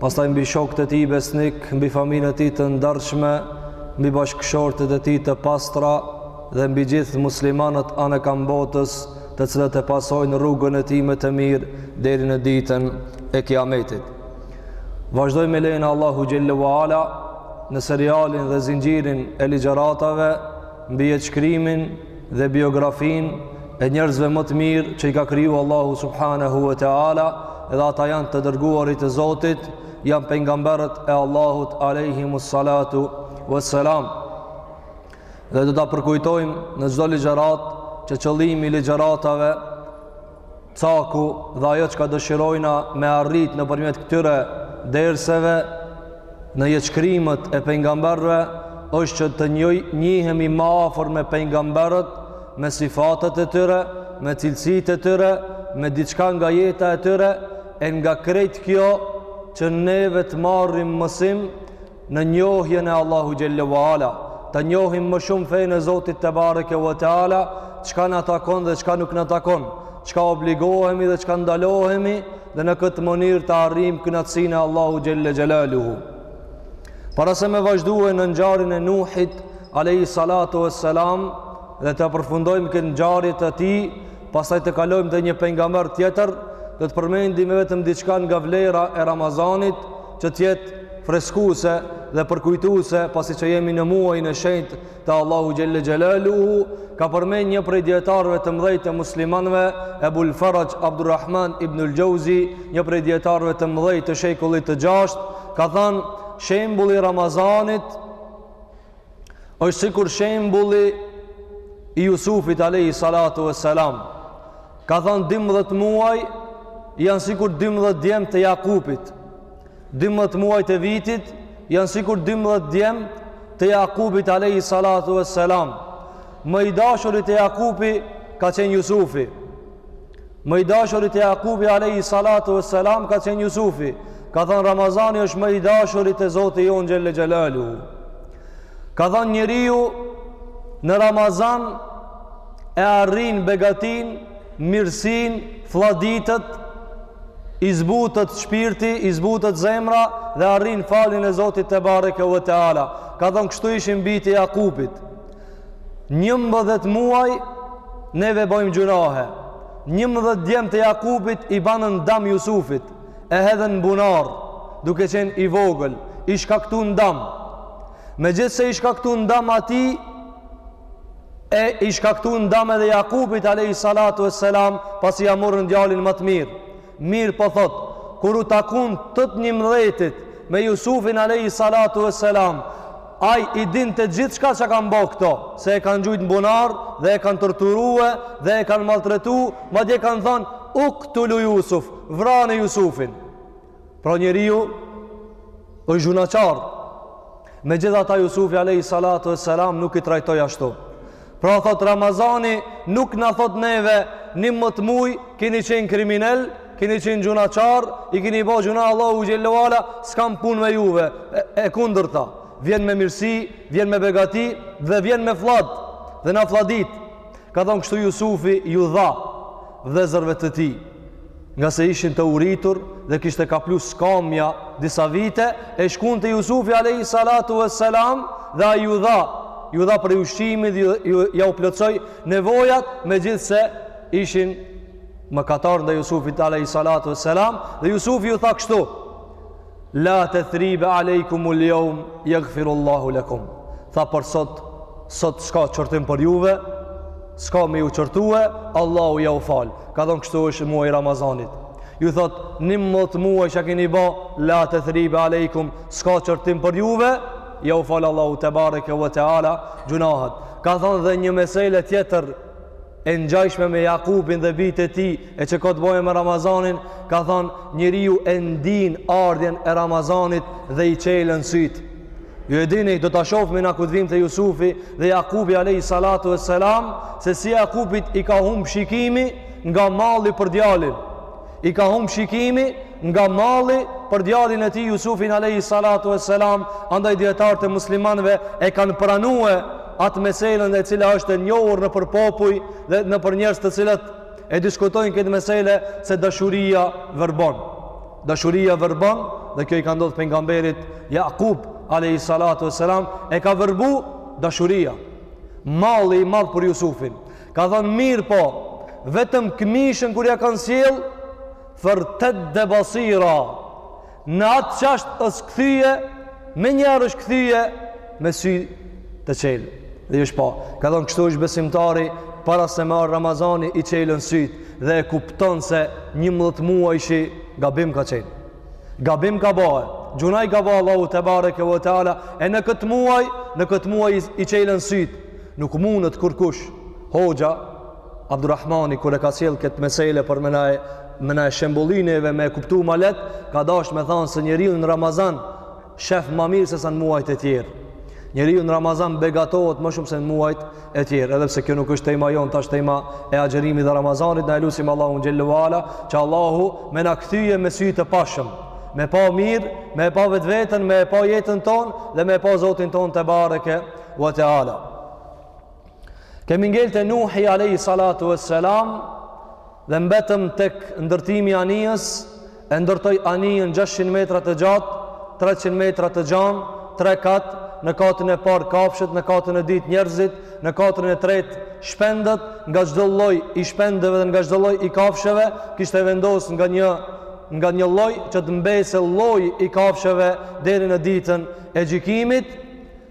pastaj mbi shokët e tij besnikë, mbi familjen e tij të ndershme, mbi bashkëshortet e tij të pastra dhe mbi gjithë muslimanët anekand botës, të cilët e pasojnë rrugën e tij më të mirë deri në ditën e Kiametit. Vazhdojmë me lejen e Allahut xhelle ve ala në serialin dhe zinxhirin e ligjëratave mbi jetëshkrimin dhe biografinë e njerëzve më të mirë që i ka krijue Allahu subhanahu wa ta'ala edhe ata janë të dërguarit e Zotit janë pejgamberët e Allahut aleyhimu salatu wa salam dhe do ta përkujtojmë në çdo ligjëratë që qëllimi i ligjëratave Caku dhe ajo çka dëshirojna me arrit nëpërmjet këtyre derseve në jetëshkrimet e pejgamberëve është që të njoj, njihemi ma afër me pejgamberët me sifatet e tyre me cilësitë e tyre me diçka nga jeta e tyre e nga krejt kjo që neve të marrim mësim në njohjen e Allahu xhelle ve ala ta njohim më shumë fenë e Zotit tebareke ve teala çka na takon dhe çka nuk na takon çka obligohemi dhe çka ndalohemi dhe në këtë mënyrë të arrijmë kënaqësinë e Allahu xhelle xhelaluhu. Para se me vazhdue në ngjarjen e Nuhit alayhi salatu wassalam dhe të përfundojmë këtë ngjarje të tij, pastaj të kalojmë te një pejgamber tjetër, do të përmendim vetëm diçka nga vlera e Ramazanit, që të jetë freskuese dhe përkujtuese pasi që jemi në muajin e shenjtë të Allahu xhelle xhelaluhu ka përmend një prej dijetarëve të mëdhenj të muslimanëve Ebul Feraxh Abdurrahman ibnul Xheuzi një prej dijetarëve të mëdhenj të shekullit të 6 ka thanë shembulli i Ramazanit është sikur shembulli i Jusufit alayhi salatu vesselam ka thanë 12 muaj janë sikur 12 djemtë e Jakubit 12 muajt e vitit janë sikur 12 djemtë e Jakubit alayhi salatu vesselam më i dashuri te Jakubi ka qenë Jusufi Më i dashuri te Jakubi alayhi salatu wassalam ka qenë Jusufi. Ka thanë Ramazani është më i dashuri te Zoti jonë xhelle xhelaluhu. Ka thënë njeriu në Ramazan e arrin begatinë, mirësinë, flladitet, i zbutet shpirti, i zbutet zemra dhe arrin faljen e Zotit tebareke ve teala. Ka thënë kështu ishin bijtë e Jakubit. Njëmbëdhjetë muaj neve bojmë gjynahe. Njëmbëdhjetë djemtë e Jakubit i banën dam Jusufit, e hodhën n'bunar, duke qenë i vogël, i shkaktuan dam. Megjithëse i shkaktuan dam atij, e i shkaktuan dam edhe Jakubit, alayhi salatu vesselam, pasi ia morën djalin ma të mirë. Mirëpo thotë, kur u takun të njëmbëdhjetit me Jusufin alejhi salatu e selam, ai i din të gjithë çka që kanë bo këto, se e kanë gjujtë në bunar dhe e kanë torturue dhe e kanë maltretu, madje kanë thonë, uktulu Jusuf, vrani Jusufin. Pra njeriu është gjunahqar, megjithatë Jusufi alejhi salatu e selam nuk i trajtoi ashtu. Pra thotë Ramazani nuk na thotë neve njëmbëdhjetë muj kini qenë kriminelë, kini qenë gjunahqarë, i kini bo gjunah Allahut xhel-le ue ala, s'kam pun me juve, e, e kundërta. Vjen me mirësi, vjen me begati dhe vjen me fllad dhe na flladit. Ka thonë kështu Jusufi ju dha vllezërve të tij. ngase ishin të uritur dhe kishte kaplu skamja disa vite, e shkun te Jusufi Alehi Salatu e Selam dhe ai ju dha, ju dha prej ushqimi dhe ju, ja u plotësoi nevojat megjithëse ishin mëkatarë ndaj Jusufit Alehi Salatu e Selam dhe Jusufi ju tha kështu, La tethribe alejkumul jeum, jagfirullahu lekum. Tha për sot, sot s'ka qortim për juve, s'ka me ju qortue, Allahu jau fal. Ka thonë kështu është muaji i Ramazanit. Ju thotë, njëmbëdhjetë muaj që keni ba, la tethribe alejkum, s'ka qortim për juve, jau fal Allahu tebareke ue teala gjunahet. Ka thonë dhe një mesele tjetër, e ngjajshme me Jakubin dhe bijtë e tij e që ka të bëjë me Ramazanin, ka thënë njeriu e ndin ardhjen e Ramazanit dhe i çelen sytë. Ju e dini, do ta shohim ne kur vim te Jusufi dhe Jakubi alayhi salatu wassalam, se si Jakubit i ka humb shikimi nga malli për djalin. I ka humb shikimi nga malli për djalin e tij Jusufin Alehi Salatu e Selam, andaj dijetarët e muslimanve e kanë pranue atë meselen e cila është e njohur nëpër popuj dhe nëpër njerëz të cilët e diskutojnë këtë mesele se dashuria verbon. Dashuria verbon dhe kjo i ka ndodhë pengamberit Jakub Alehi Salatu e Selam e ka verbu dashuria. Malli i madh për Jusufin. Ka thënë mirëpo, vetëm këmishën kur ia kanë sjell, fertedde basira, në atë çast është kthye, menjëherë është kthye, me sy të çelë. Dhe është po, ka thënë kështu është besimtari, para se me ardh Ramazani i çelen sytë, dhe e kupton se njëmbëdhjetë muajsh gabim ka qenë. Gabim ka ba e, gjunah i ka ba Allahut tebareke ue teala, e në këtë muaj, në këtë muaj i çelen sytë, Nuk mundet kurkush hoxha Abdurrahmani kur e ka sjell këtë mesele për me na e me na e shembollineve me e kuptu ma leht, ka dashtë me thanë se njeriu në Ramazan shef ma mirë se sa në muajt e tjerë. Njeriu në Ramazan begatohet më shumë se në muajt e tjerë, edhe pse kjo nuk është tema jonë, tash tema e agjerimit dhe Ramazanit, na e lusim Allahun xhelle ve ala, që Allahu me na kthy me sy të pashëm, me pa mirë, me pa vetveten, me pa jetën tonë dhe me pa Zotin tonë tebareke, wa taala. Kemi ngel te Nuhi alayhi salatu wassalam dhe mbetëm tek ndërtimi i anijës, e ndërtoi anijën 600 metra të gjatë, 300 metra të gjan, 3 kat, në katin e parë kafshët, në katin e dytë njerëzit, në katin e tretë shpendët, nga çdo lloj i shpendëve dhe nga çdo lloj i kafshëve, kishte vendos nga një nga një lloj që të mbese lloji i kafshëve deri në ditën e gjykimit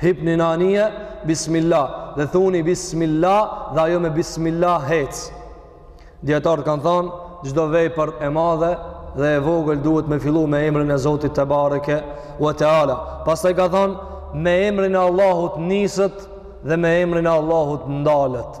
Hipni në anije, bismillah, dhe thuni bismillah dhe ajo me bismillah hec. Dijetarët kanë thonë, çdo vepër e madhe dhe e vogël duhet me fillu me emrin e Zotit tebareke ve teala. Pastaj ka thonë, me emrin e Allahut niset dhe me emrin e Allahut ndalet.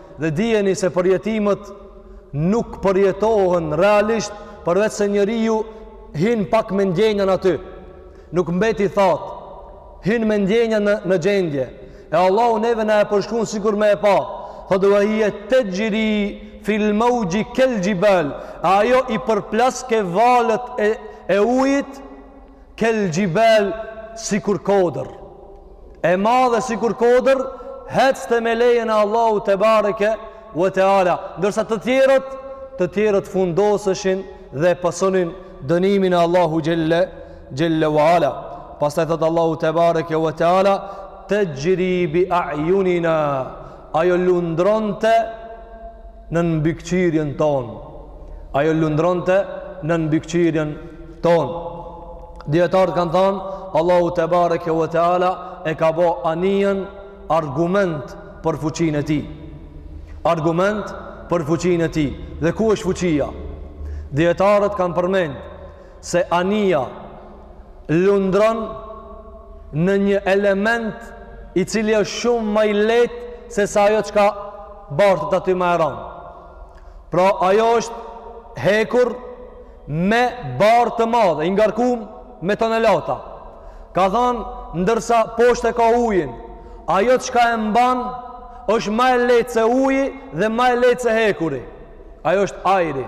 Dhe dijeni se përjetimet nuk përjetohen realisht përveç se njeriu hin pak me ndjenjën aty. Nuk mbeti thot, hin me ndjenja në, në gjendje. E Allahu neve na e përshkun sikur me e pa. Thot ve hije texhri fi meuxhin kel xhibal. Ajo i përplaske valët e, e ujit Kel xhibal sikur kodër. E madhe sikur kodër, hecte me lejen e Allahut tebareke ve teala. Ndërsa të tjerët, të tjerët fundoseshin dhe pësonin dënimin e Allahut xhelle, xhelle ve ala. Pastaj thotë Allahu tebareke ve teala, texhri bi a'junina, ajo lundronte nën mbikëqyrjen tonë. Ajo lundronte nën mbikëqyrjen tonë. Dijetarët kanë thanë, Allahu tebareke ve teala e ka bo anijën argument për fuqinë e tij. Argument për fuqinë e tij. Dhe ku është fuqia? Dijetarët kanë përmend se anija lundron në një element i cili është shumë më i lehtë se sa ajo çka bartet aty më e rëndë. Pra ajo është hekur me barrë të madhe, i ngarkum me tonelata. Ka thonë, ndërsa poshtë e ka ujin, ajo çka e mban, është ma e lejtë se uji dhe ma e lejtë se hekuri. Ajo është ajri.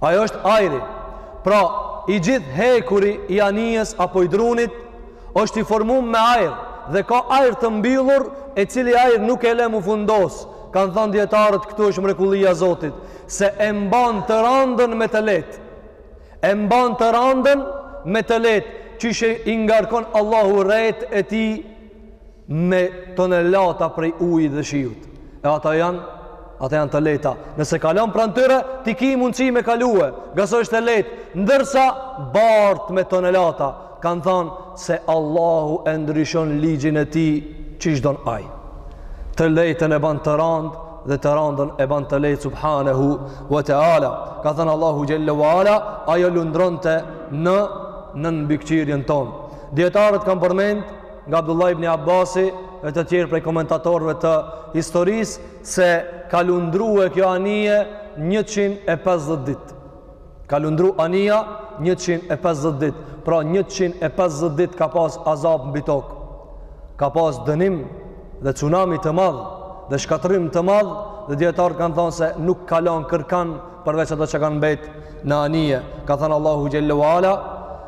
Ajo është ajri. Pra, i gjithë hekuri i anijës apo i drunit është i formum me ajër dhe ka ajër të mbyllur, e cili ajër nuk e lë m'u fundos. Kanë thanë dijetarët këtu është mrekullia e Zotit, se e mban të randën me të lehtë. E mban të randën me të lehtë, qysh i ngarkon Allahu retë e tij me tonelata prej ujit dhe shiut. E ata janë, ata janë të lehta. Nëse kalon pranë tyre, ti ki mundësi me kalu, nga se është e lehtë, ndërsa bart me tonelata kanë thanë se Allahu e ndryshon ligjin e tij qysh don ai. Të lehtën e ban të randë dhe të randën e ban të lehtë subhanahu wa taala. Ka thanë Allahu xhalla wa ala, ajo lundronte në nën mbikëqyrjen tonë. Dijetarët kanë përmend nga Abdullah ibn Abbasi e të tjerë prej komentatorëve të historisë se ka lundru e kjo anije 150 ditë ka lundru anija 150 ditë pra 150 ditë ka pas azab mbi tokë ka pas dënim dhe cunami të madh dhe shkatërrim të madh dhe dijetarët kanë thonë se nuk ka lon kërkan përveç ata që kanë mbet në anije ka thanë Allahu xhalla wa ala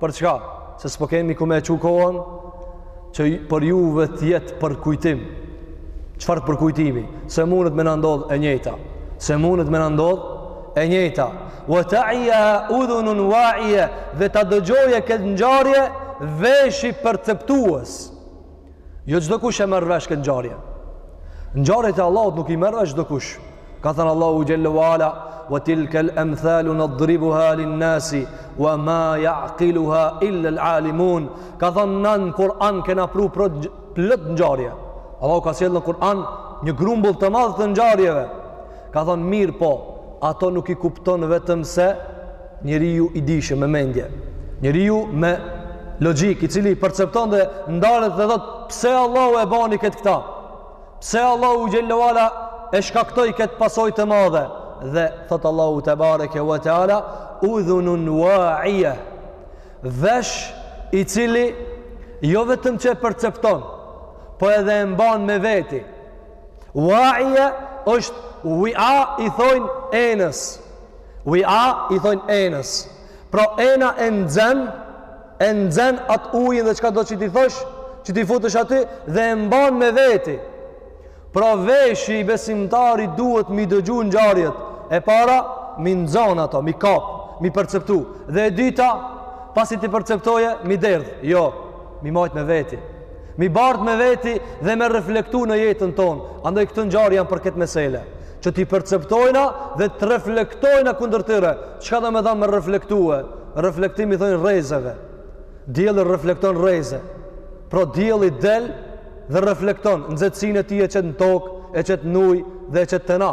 Për çka? Se s'po kemi ku me e çu kohën, që për juve të jetë përkujtim. Çfarë përkujtimi? Se mundet me na ndodh e njëjta. Se mundet me na ndodh e njëjta. Wa ta'iyaha udhunun wa'iya dhe ta dëgjoje këtë njarje veshi perceptuës. Jo çdo kush e merr vesh këtë ngjarje. Ngjarjet e Allahut nuk i merr vesh çdo kush. Ka thanë Allahu xhalla wa ala, "Wa tilka al-amthalu nadribuha lin-nasi wa ma ya'qiluha illa al-alimun." Ka thanë na n'Kur'an kena pru plot ngjarje. Allahu ka sjellë në Kur'an një grumbull të madh të ngjarjeve. Ka thonë mirëpo, ato nuk i kupton vetëm se njeriu i dijshëm me mendje, njeriu me logjikë, i cili percepton dhe ndalet dhe thot pse Allahu e bani këtë këta? Pse Allahu xhalla wa ala e shkaktoi këtë pasojë të madhe? Dhe thot Allahu tebareke ve teala udhunun wa'iya. Vesh i cili jo vetëm që e percepton, po edhe e mban me veti. Wa'iya është wi'a i thojnë enës. Wi'a i thojnë enës. Pra ena e nxen, e nxen atë ujin dhe çka do që t'i thosh, që t'i futësh aty dhe e mban me veti. Pra veshi i besimtarit duhet mi dëgju ngjarjet. E para, mi nxon ato, mi kap, mi perceptu. Dhe e dyta, pasi t'i perceptojë, mi derdh. Jo, mi majt me veti. Me i bart me veti dhe me reflektu në jetën tonë. Andaj këtë ngjarje janë për këtë mesele. Që t'i perceptojna dhe të reflektojna kundër tyre. Çka domethanë me reflektue? Reflektimi thonë rrezeve. Dielli reflekton rreze. Pra dielli del dhe reflekton. Nxehtësinë e tij e qet në tokë, e qet n'ujë dhe e qet te na.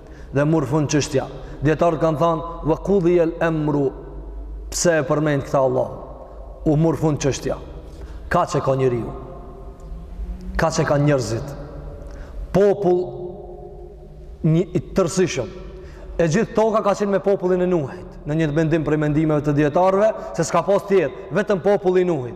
Dhe murr fund çështja. Dietarët kanë thanë wa qudhi al-amru. Pse e përmend këtë Allah? U murr fund çështja. Kaq e ka njeriu. Kaq e ka njerëzit. Popull një i tërësishëm. E gjithë toka ka qenë me popullin e Nuhit, në një mendim prej mendimeve të dietarëve se s'ka pas tjetër, vetëm populli i Nuhit.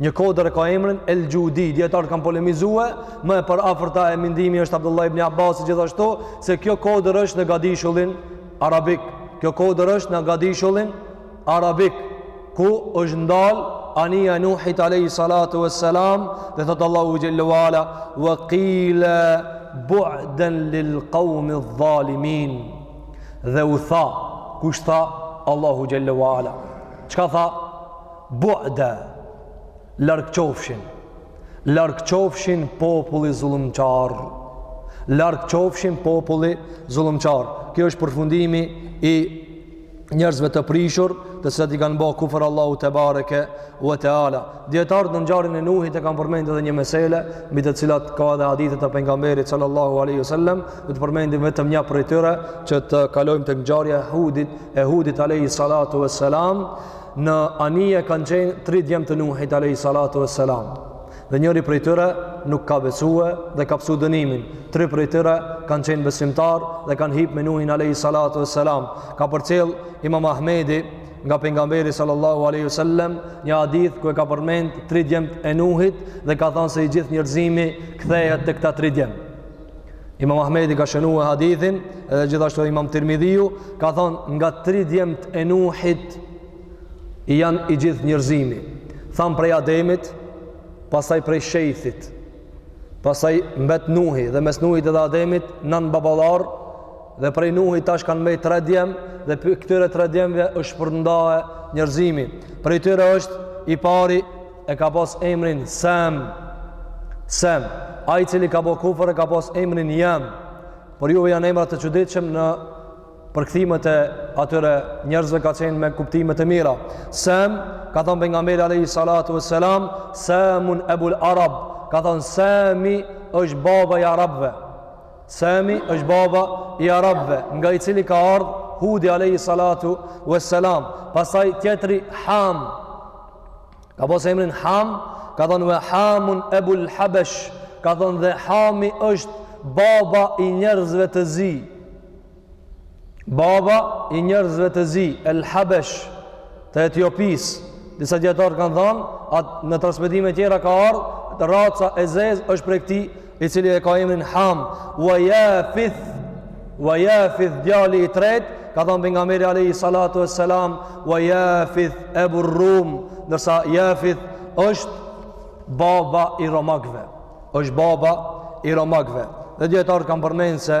Një kodër e ka emrin El Gjudi, dijetarët kanë polemizue, më e përafërta e mendimi është Abdullah ibn Abbasit, gjithashtu se kjo kodër është në gadishullin Arabik, kjo kodër është në gadishullin Arabik, ku është ndal anija e Nuhit alejhi salatu ve selam, dhe thotë Allahu Xhelle ue ala, vë kile bu'den lil kaumi dhalimin, dhe u tha, kush tha, Allahu Xhelle ue ala, çka tha, Bu'da, larg qofshin, larg qofshin populli zullumqar, larg qofshin populli zullumqar. Kjo është përfundimi i njerëzve të prishur, të cilat i kanë bërë kufër Allahut tebareke ue teala. Dijetarët në ngjarjen e Nuhit e kanë përmendur edhe një mesele, mbi të cilat ka edhe hadithe të pejgamberit sallallahu alaihi wasallam, do të përmendim vetëm një prej tyre që të kalojmë tek ngjarja e Hudit, e Hudit alaihi salatu wassalam, Në anije kanë qenë tri djem të Nuhit alejhi salatu ve selam dhe njëri prej tyre nuk ka besue dhe ka pësu dënimin tri prej tyre kanë qenë besimtarë dhe kanë hip me Nuhin alejhi salatu ve selam ka përcjell imam Ahmedi nga pejgamberi sallallahu alejhi ve sellem një hadith ku e ka përmend tri djemtë e Nuhit dhe ka thanë se i gjithë njerëzimi kthehet te këta tri djem Imam Ahmedi ka shënue hadithin edhe gjithashtu imam Tirmidhiu ka thonë nga tri djemtë e Nuhit i janë i gjithë njerëzimi. Thamë prej Ademit, pastaj prej Shejthit, pastaj mbet Nuhi dhe mes Nuhit edhe Ademit nan baballarë dhe prej Nuhit tash kanë mbet tre djem dhe këtyre tre djemve është shpërnda njerëzimi. Prej tyre është i pari e ka pas emrin Sem Sem ai cili ka bo kufër e ka pas emrin Jem por juve janë emra të çuditshëm në përkthimet e atyre njerëzve ka qenë me kuptime të mira Sem ka thonë pejgamberi alejhi salatu ve selam Semun ebul Arab ka thonë Semi është baba i arabëve Semi është baba i arabëve nga i cili ka ardhë Hudi alejhi salatu ve selam pastaj tjetri Ham ka pas emrin Ham, ka thënë ve Hamun Ebul Habesh, ka thënë dhe Hami është baba i njerëzve të zi. Baba i njerëzve të zi, El Habesh, të Etiopisë. Disa dijetarë kanë thënë, atë në transmitime tjera ka ardhë, raca e zezë është prej këtij i cili e ka emrin Ham, wa Yafith, wa Yafith djali i tretë, ka thënë pejgamberi alayhi salatu wassalam, wa Yafith Abu Rum, ndërsa Yafith është baba i romakëve. Është baba i romakëve. Dhe dijetarët kanë përmendur se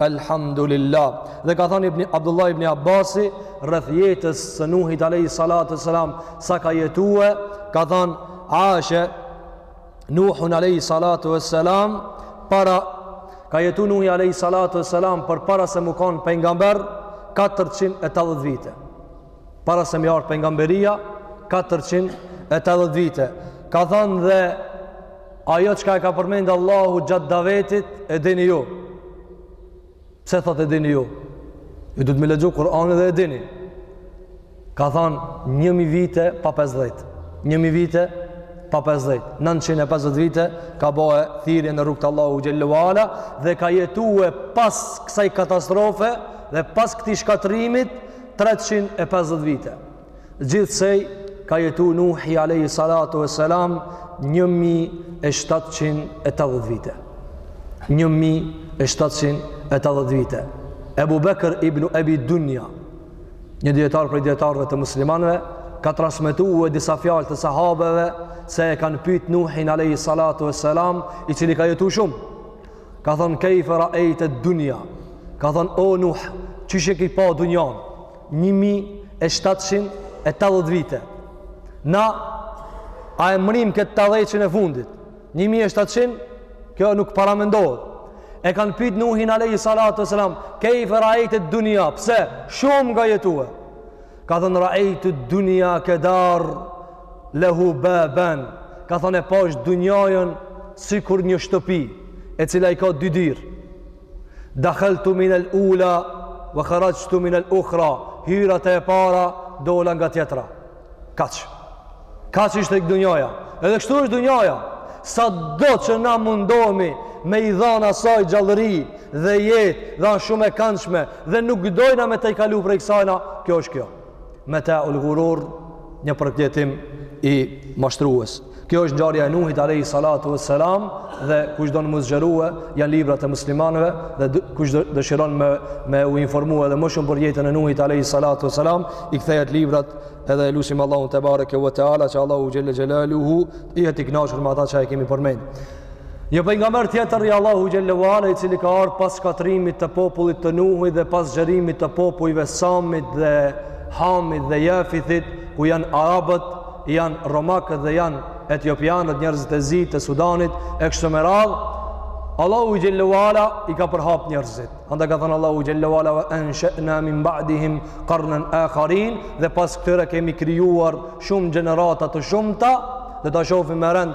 Elhamdulillah. Dhe ka thënë Ibn Abdullah ibn Abbasi rreth jetës së Nuhit alayhi salatu selam sa ka jetue, ka thënë ashe Nuhun alayhi salatu selam para ka jetu Nuhi alayhi salatu selam përpara se m'u kon pejgamber 480 vite. Para se me i ardh pejgamberia 480 vite. Ka thënë dhe Ajo çka e ka përmend Allahu gjatë davetit e dini ju. Pse thotë e dini ju? Ju duhet me lexu Kur'anin dhe e dini. Ka thënë 1000 vite pa 50. 1000 vite pa 50. 950 vite ka bo thirrje në rrugë t'Allahut xhelle ue ala dhe ka jetuar pas kësaj katastrofe dhe pas këtij shkatërrimit 350 vite. Gjithsej ka jetu Nuhi alayhi salatu ve selam 1780 vite. 1780 vite. Ebu Bekr ibn Ebi Dunja, një dijetar prej dijetarëve të muslimanëve, ka transmetue disa fjalë të sahabeve se e kanë pyt Nuhin alayhi salatu ve selam, i cili ka jetu shumë. Ka thonë, kejfe raejte dunja. Ka thonë, o Nuh, qysh e ki pa dunjanë? një mijë e shtatëqind e tetëdhjetë vite na a e mrrijmë këtë tetëdheqin e fundit një mijë e shtatëqind kjo nuk paramendohet e kanë pyt nuhin alejhi salatu ve selam kejfe raejte dunja pse shumë ka jetue ka thënë raejtu dunja kedar lehu baban ka thënë e pash dunjanë sikur një shtëpi e cila i ka dy dyrë Dakhaltu min al ula wa kharajtu min al ukhra. Hyra te e para, dola nga tjetra. Kaq. Kaq ishte dunjaja. Edhe kështu është dunjaja. Sado që na mundohemi me i dhanë asaj gjallëri dhe jetë, dha shumë e këndshme dhe nuk dojna me te kalu prej kësajna, kjo është kjo. Metaul gurur një përjetim mashtrues. Kjo është ngjarja e Nuhit alayhi salatu vesselam dhe kush don me u zgjerue janë librat e muslimanëve dhe kush dëshiron me me u informua edhe më shumë për jetën e Nuhit alayhi salatu vesselam i kthehet librat edhe e lusim Allahun te bareke ve teala që Allahu xhelle xhelaluhu të jetë i kënaqur me ata që e kemi përmend. Një pejgamber tjetër i Allahu xhelle ve ala i cili ka ardhur pas shkatrimit të popullit të Nuhit dhe pas zgjerimit të popujve Samit dhe Hamit dhe Jafithit, ku janë arabët, janë romakët dhe janë etiopianët, njerëzit e zi të Sudanit e kështu me radhë, Allahu xhelle ve ala i ka përhap njerëzit. Andaj ka thënë Allahu xhelle ve ala wa ansha'na min ba'dihim qarnan akharin dhe pas këtyre kemi krijuar shumë gjenerata të shumta, do ta shohim me rend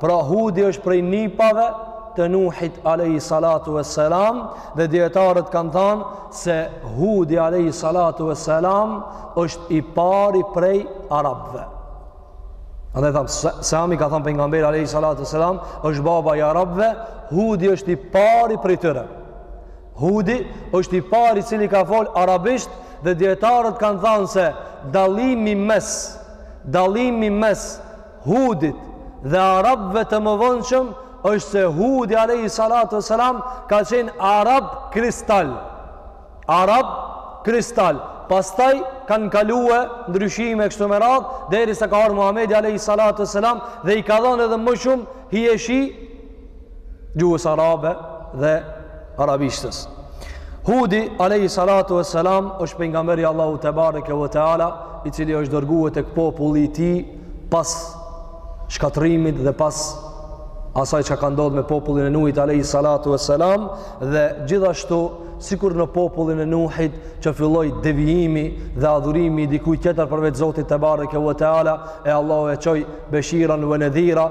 Pra Hudi është prej nipave të Nuhit alayhi salatu vesselam dhe dijetarët kanë thënë se Hudi alayhi salatu vesselam është i pari prej arabëve. Andaj tham Sami ka thënë pejgamberi alayhi salatu vesselam është baba i arabëve, Hudi është i pari prej tyre. Hudi është i pari i cili ka fol arabisht dhe dijetarët kanë thënë se dallimi mes dallimi mes Hudit dhe arabëve të mëvonshëm është se Hudi alayhi salatu wasalam ka qenë arab kristal. Arab kristal. Pastaj kanë kaluar ndryshime kështu me radhë derisa ka ardhur Muhamedi alayhi salatu wasalam dhe i ka dhënë edhe më shumë hijeshi gjuhës arabe dhe arabishtës. Hudi, alejhi salatu ve selam, është pejgamber i Allahut tebareke ve teala, i cili është dërgue tek populli i tij pas shkatrimit dhe pas asaj që ka ndodhë me popullin e Nuhit, alejhi salatu ve selam, dhe gjithashtu, sikur në popullin e Nuhit, që filloi devijimi dhe adhurimi i dikujt tjetër përveç Zotit tebareke ve teala, e Allahu e çoi beshiran ve nedhira,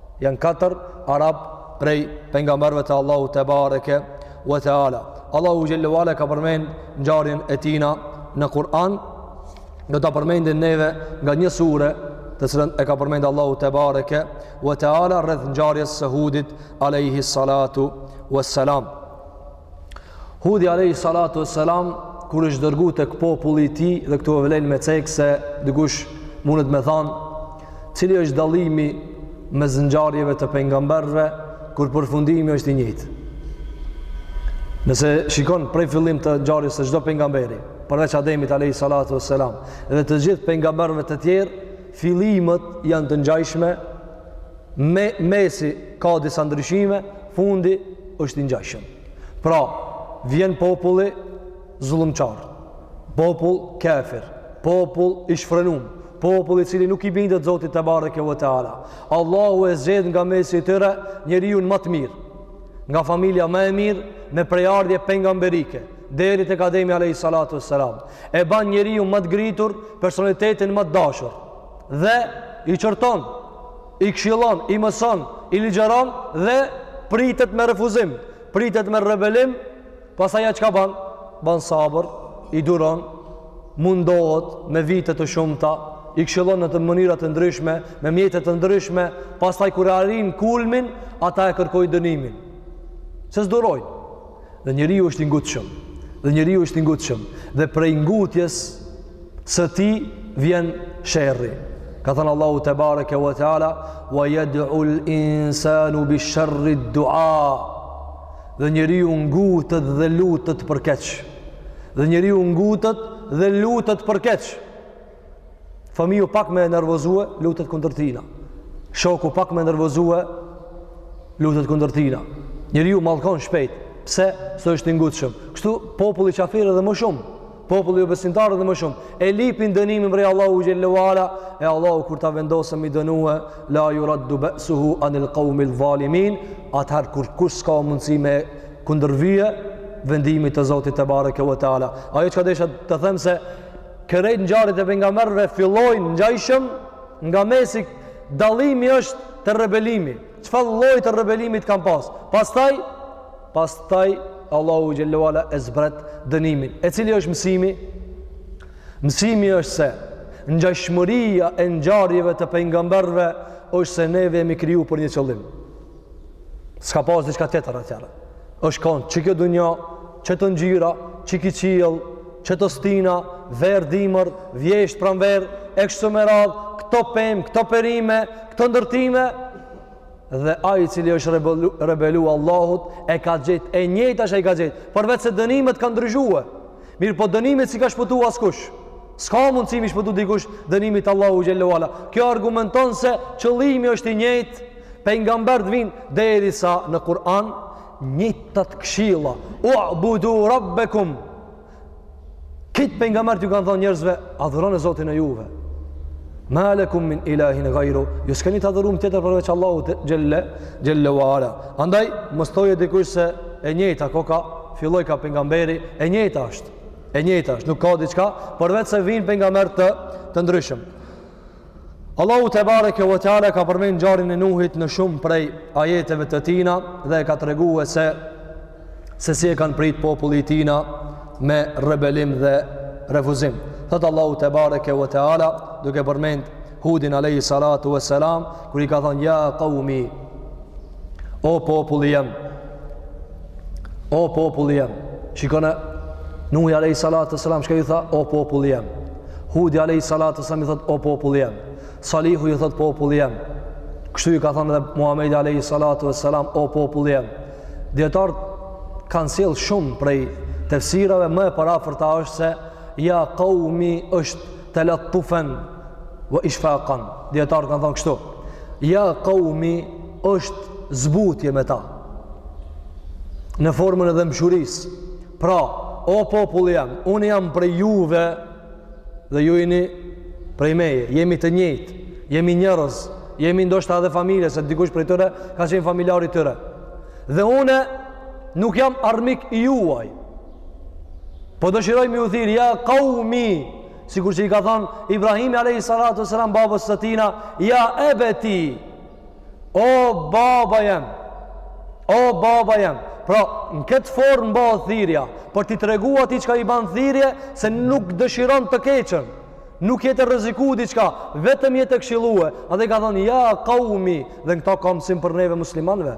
Janë katër arab prej pejgamberëve të Allahut te bareke ve teala. Allahu xhelle ve ala e ka përmend ngjarjen e tina në Kur'an. Do ta përmendim neve nga një sure të cilën e ka përmend Allahu te bareke ve teala rreth ngjarjes së Hudit alayhi salatu wassalam. Hudi alayhi salatu wassalam kur është dërguar tek populli i tij dhe këtu ia vlen me cek se dikush mundet me than cili është dallimi mes ngjarjeve të pengamberve kur përfundimi është i njëjtë. Nëse shikon prej fillim të ngjarjes së çdo pengamberi, përveç Ademit alayhi salatu wassalam dhe të gjithë pengamberëve të tjerë, fillimet janë të ngjashme me mesi ka disa ndryshime, fundi është i ngjashëm. Pra, vjen populli zullumqar, popull kafir, popull i shfrenum, popull i cili nuk i bindet Zotit tebareke ve teala. Allahu e zgjedh nga mesi i tyre njeriun ma të mirë, nga familja më e mirë, me prejardhje pejgamberike, deri tek Ademi a.s. E ban njeriun ma të ngritur, personalitetin ma të dashur. dhe i qorton, i këshillon, i mëson, i ligjëron dhe pritet me refuzim, pritet me rebelim, pastaj ja çka ban? Ban sabër, i duron, mundohet me vite të shumta, i këshillon në të mënyra të ndryshme, me mjete të ndryshme, pastaj kur arrin kulmin, ata e kërkojnë dënimin. Se s'durojnë. Dhe njeriu është i ngutshëm. Dhe njeriu është i ngutshëm dhe prej ngutjes së tij vjen sherri. Ka thënë Allahu tebareke ve teala, "Wa yad'u al-insanu bish-sharri du'a." Dhe njeriu ngutet dhe lutet për keq. Dhe njeriu ngutet dhe lutet për keq. Fëmiju pak me e nervozue, lutet kundër tina. Shoku pak me e nervozue, lutet kundër tina. Njeriu mallkon shpejt, pse? Se është i ngutshëm. Kështu populli qafir edhe më shumë, populli jobesimtar edhe më shumë. E lipin dënimin prej Allahut xhel-le ve ala, e Allahu kur ta vendos me i dënue, la juraddu be'suhu anil kaumidh-dhalimin, atëherë kurrkush s'ka mundësi me kundërvye, vendimit të Zotit tebareke ve teala. Ajo çka desha të them se, Krejt ngjarjet e pejgamberëve fillojnë ngjajshëm nga mesi dallimi është te rebelimi. Çfarë lloj të rebelimit kanë pas? Pastaj pastaj Allahu xhel-le ve ala e zbret dënimin. E cili është mësimi? Mësimi është se ngjashmëria e ngjarjeve të pejgamberëve është se neve jemi kriju për një qëllim. S'ka pas diçka tjetër atëherë. Është kon qikjo dunja, qito ngjyra, qiky qiell, qito stina, verë dimër, vjeshtë pranverë, e kështu me radhë, këto pemë, këto perime, këto ndërtime dhe ai i cili është rebelu, rebelu Allahut e ka gjetë e njëjta që ai ka gjetë, përveç se dënimet kanë ndryshuar. Mirëpo dënimit s'i ka shpëtuar askush. S'ka mundësi m'i shpëtu dikush dënimit Allahut xhel-le ve ala. Kjo argumenton se qëllimi është i njëjtë, pejgambert vin derisa në Kur'an njëjtat këshilla u'budu rabbekum kitë pejgambert ju kanë thonë njerëzve adhurone Zotin e juve ma lekum min ilahin gajruh ju s'keni të adhurum tjetër përveç Allahut xhel-le xhel-le ve ala andaj mos thojë dikush se e njëjta koka fillojka pejgamberi e njëjta është e njëjta është nuk ka diçka përveç se vin pejgamberë të, të ndryshëm Allahu te bareke ve teala ka përmend ngjarjen e Nuhit në shumë prej ajeteve të tina dhe e ka treguar se se si e kanë prit populli i tina me rebelim dhe refuzim. Thot Allahu te bareke ve teala duke përmend Hudin alayhi salatu ve selam kur i ka thënë ja qaumi o populli jem O populli jem, shikone, Nuhi alejhi salatu ve selam, çka ju tha, o populli jem. Hudi alejhi salatu ve selam, i thot, o populli jem. Salihu ju thot, populli jem. Kështu ju ka thonë dhe Muhamedi alejhi salatu ve selam, o populli jem. Dijetarët kanë sjellë shumë prej tefsirave, më e parafërta është se, ja kaumi është talattufan wa ishfaqan dijetarët kan thon kështu ja qaumi është zbutje me ta në formën e dhembshurisë pra o populli jem unë jam prej juve dhe ju jeni prej meje jemi të njëjtë jemi njerëz jemi ndoshta edhe familje se dikush prej tyre ka qenë familjar i tyre dhe unë nuk jam armik i juaj Po dëshiroj me ju thirr, ja kaumi, sikur që i ka thonë Ibrahimi alejhi salatu ve selam babës së tina, ja ebeti, o baba jem, o baba jem. Pra, në këtë formë bahet thirrja, për t'i tregu atij çka i ban thirrje, se nuk dëshiron të keqën, nuk je te rreziku diçka, vetëm je te këshillue, edhe i ka thonë, ja kaumi, dhe në këta ka mësim për neve muslimanve,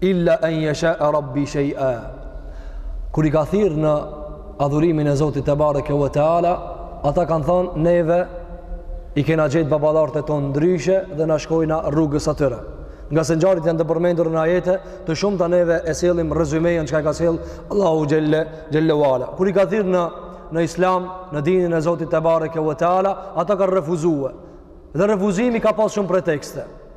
illa an yasha rabbi shay'a kur i ka thirr në adhurimin e Zotit te bareke ve teala ata kan thon neve i kena gjet baballarët e ton ndryshe dhe na shkojna rrugës së tyre ngase ngjarjet janë të përmendura në ajete të shumta neve e sjellim rezumein çka i ka sjell Allahu xhelle ve ala kur i ka thirr në në islam në dinin e Zotit te bareke ve teala ata kanë refuzue dhe refuzimi ka pas shumë pretekste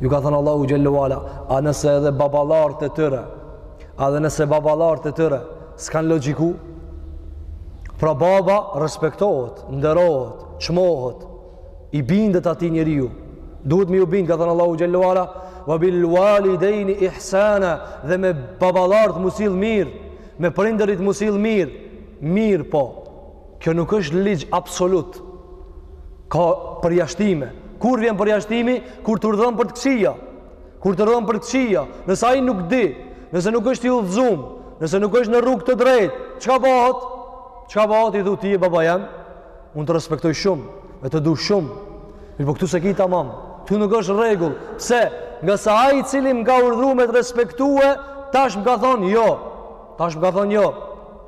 Ju ka thënë Allahu xhelle ve ala, a nëse edhe baballarët e tyre, a edhe nëse baballarët e tyre s'kan logjiku, pra baba respektohet, nderohet, çmohet, i bindet atij njeriu. Duhet me ju bind, ka thënë Allahu xhelle ve ala, wa bil walidaini ihsana dhe me baballarët m'u sill mirë, me prindërit m'u sill mirë, mirëpo. Kjo nuk është ligj absolut. Ka përjashtime. Kur vjen përjashtimi? Kur të urdhëron për të këqija. Kur të urdhëron për të këqija, nëse ai nuk di, nëse nuk është i udhëzum, nëse nuk është në rrugë të drejtë, çka bahet? Çka bahet, i thu ti je baba jem? Unë të respektoj shumë, e të du shumë. Mirëpo këtu s'e ki tamam. Këtu nuk është rregull. Pse? Ngase ai i cili më ka urdhëru me të respektue, tash më ka thonë jo. Tash më ka thonë jo.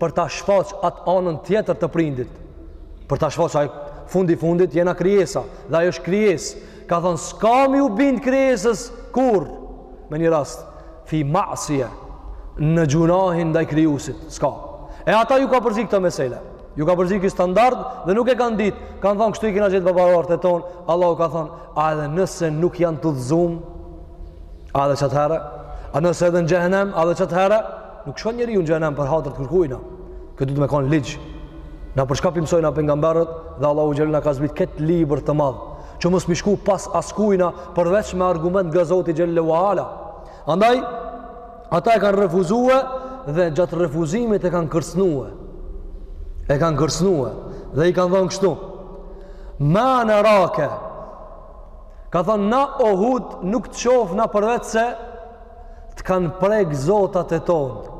për ta shfaq atë anën tjetër të prindit. Për ta shfaq ai fundi fundit jena krijesa, dhe ai është krijesë. Ka thon s'ka m'ju bind krijesës kurr. Me një rast fi ma'sije në gjunahin ndaj krijuesit, s'ka. E ata ju ka përzi këto mesele. Ju ka përzi ky standard dhe nuk e kanë dit. Kan thon kështu i kena gjet baballarët e tonë. Allahu ka thon, a edhe nëse nuk janë t'udhëzum, a edhe çat herë, a nëse edhe në xhehenem, a edhe çat herë, Nuk shkon njeri n'xhehenem për hatër të kërkujna. Kjo duhet me kon ligj. Na për çka p'i mësojna pejgamberët dhe Allahu xhel na ka zbit këtë libër të madh. Që mos me shku pas askujna përveç me argument nga Zoti xhele ue ala. Andaj, ata e kanë refuzue dhe gjatë refuzimit e kanë kërcnue. E kanë kërcnue dhe i kanë thonë kështu. Ma nerake, ka thënë na o Hud nuk të shofna përveç se të kanë prek zotat e tonë,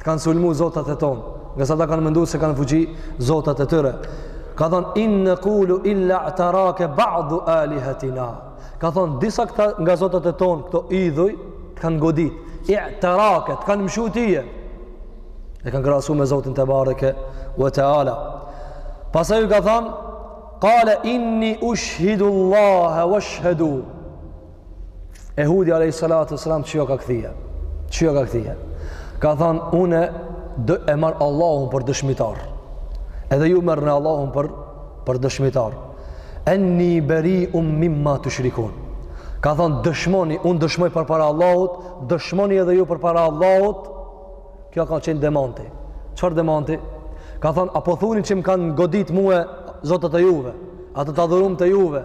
të kanë sulmu zotat e tonë, ngase ata kanë mendu se kanë fuqi zotat e tyre. Ka thonë, in nekulu illa'terake ba'du alihatina. Ka thonë, disa këta nga zotat e tonë, këto idhuj, të kanë godit, i'terake, të kanë mshu tije. E kanë krasu me zotin tebareke ve teala. Pastaj ju ka thonë, kale inni ushhidu Allahe ueshhedu, e Hudi alejhi salatu selam qysh jau ka kthye qysh jau ka kthye ka thonë une dë, e marë Allahun për dëshmitar edhe ju merrne Allahun për, për dëshmitar enni beriun mimma tushrikun ka thonë dëshmoni unë dëshmoj përpara Allahut dëshmoni edhe ju përpara Allahut kjo ka qenë demanti çfarë demanti? ka thonë apo thuni që më kanë godit mue zotat e juve ata të adhurumt e juve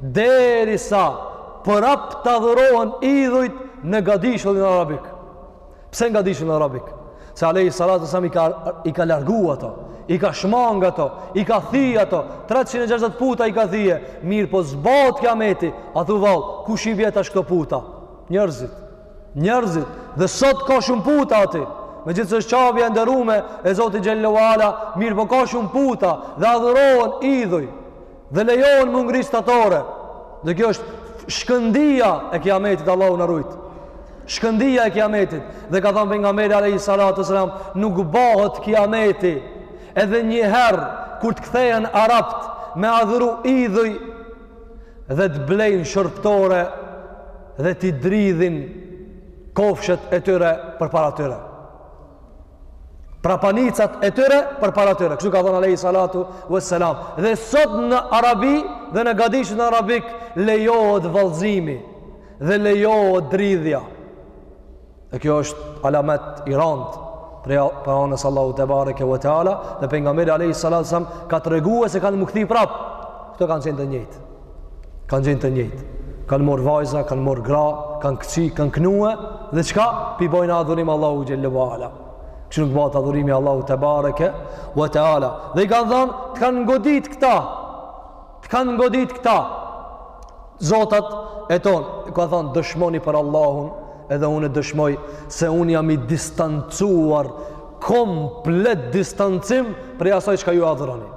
Derisa prap t'adhurohen idhujt në gadishullin arabik. Pse në gadishullin arabik? Se alejhi salatu selam i ka, i ka largu ato, i ka shmang ato, i ka thi ato, 360 puta i ka thye, mirëpo s'bahet kijameti, a thu vall, kush i vjen tash këto puta? Njërzit, njërzit, dhe sot ka shumë puta aty, megjithëse është Qabja e nderume e Zotit xhele ue ala, mirëpo ka shumë puta dhe adhurohen idhuj, dhe lejohen me ngrit shtatore dhe kjo është shkëndija e kiametit Allahu na rujt shkëndija e kiametit dhe ka thanë pejgamberi alejhi salatu selam nuk bahet kiameti edhe një herë kur të kthehen arabt me adhuru idhuj dhe të blejnë shërbëtore dhe t'i dridhin kofshet e tyre përpara tyre prapanicat e tyre përpara tyre. Kështu ka thënë Alejhi Salatu Veselam. Dhe sot në Arabi dhe në gadishullin Arabik lejohet vallzimi dhe lejohet dridhja. E kjo është alamet i randë prej anës Allahu tebareke ve teala dhe pejgamberi Alejhi Salatu Veselam ka tregue se kanë m'u kthy prapë. Këto kanë qenë të njëjtë. Kanë qenë të njëjtë. Kanë marrë vajza, kanë marrë gra, kanë këcy, kanë kënue, dhe çka, po i bojnë adhurim Allahut xhel-le wa ala. Kështu nuk bahet adhurimi Allahut tebareke wa teala. Dhe i kanë thanë, të kanë godit këta, të kanë godit këta, zotat e tonë, i ka thonë, dëshmoni për Allahun, edhe unë e dëshmoj, se unë jam i distancuar, komplet distancim, prej asaj çka ju adhuroni.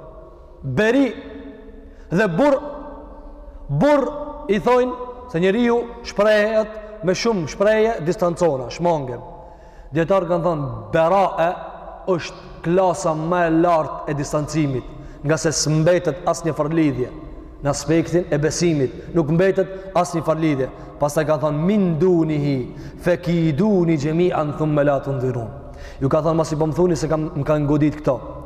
Beri dhe burr burr i thojnë se njeriu shprehet me shumë shprehje distancohna, shmangem. Dijetarët kanë thonë berae është klasa më e lartë e distancimit, ngase s'mbetet asnjë farë lidhje në aspektin e besimit, nuk mbetet asnjë farë lidhje. Pastaj ka thonë min dunihi fakiduni jami'an thumma la tunzirun. Ju ka thonë masi po më thuni se kam më kanë godit këto.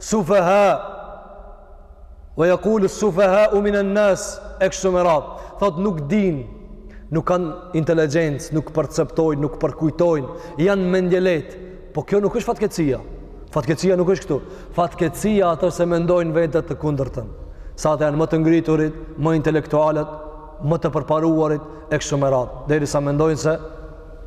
sufaha sayaqulu sufahau min an-nas e kështu me radhë thotë nuk dinë nuk kanë inteligjencë nuk perceptojnë nuk përkujtojnë janë mendjelehtë po kjo nuk është fatkeqësia fatkeqësia nuk është këtu fatkeqësia ato se mendojnë vetë të kundërtën se ata janë më të ngriturit më intelektualët më të përparuarit e kështu me radhë derisa mendojnë se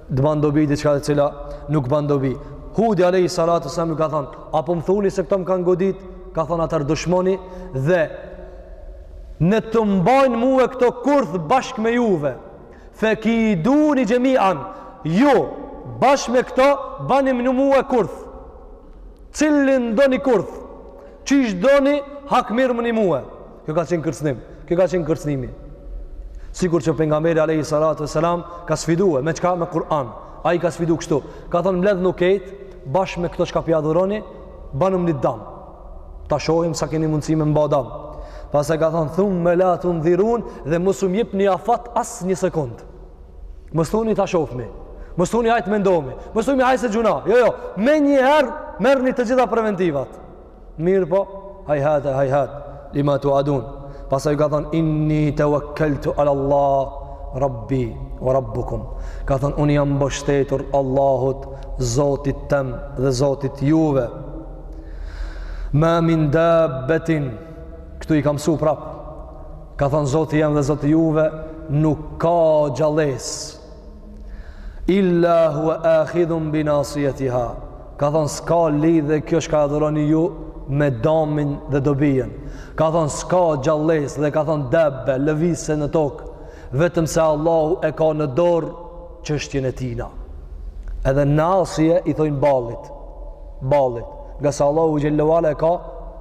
të ban dobi diçka e cila nuk ban dobi. Hudi alayhi salatu salam ju ka thon, a po më thoni se këto më kanë godit, ka thon atëherë dëshmoni dhe le të m'bajnë mua këto kurth bashkë me juve. Fekiduni xhemian, ju bashkë me këto banimni mua kurth. Cilin doni kurth? Qysh doni hakmirrmuni mua? Kjo ka qenë kërcënim. Kjo ka qenë kërcënimi. Sikur që pejgamberi alayhi salatu wasalam ka sfidue me çka me Kur'an. Ai ka sfidu kështu. Ka thënë mblidhnu krejt bashkë me këto çka po i adhuroni, banumni dam. Ta shohim sa keni mundësi me m'ba dam. Pastaj ka thënë thumme la tundhirun dhe mos um jepni afat asnjë sekond. Mos thoni ta shofmi. Mos thoni hajt mendomi. Mos thoni hajt se gjynah. Jo, jo. Menjëherë merrni të gjitha preventivat. Mirëpo, hajhata hajhat, lima tuadun. Pastaj ju ka thonë, inni tewakkeltu ala Allah, rabbi, wa rabbukum. Ka thonë, unë jam mbështetur Allahut, zotit tem dhe zotit juve. Ma min dabbetin, këtu i ka msu prapë, ka thonë, zoti jem dhe zoti juve, nuk ka gjallesë. illa huwa akhidhun bi nasiyatiha ka thon s'ka lidhje kjo çka adhuroni ju me damin dhe dobinë ka thon s'ka gjallesë dhe ka thon dabbe lëvizëse në tokë vetëm se Allahu e ka në dorë çështjen e tina edhe nasije i thojnë ballit ballit ngase Allahu xhelle ue ala e ka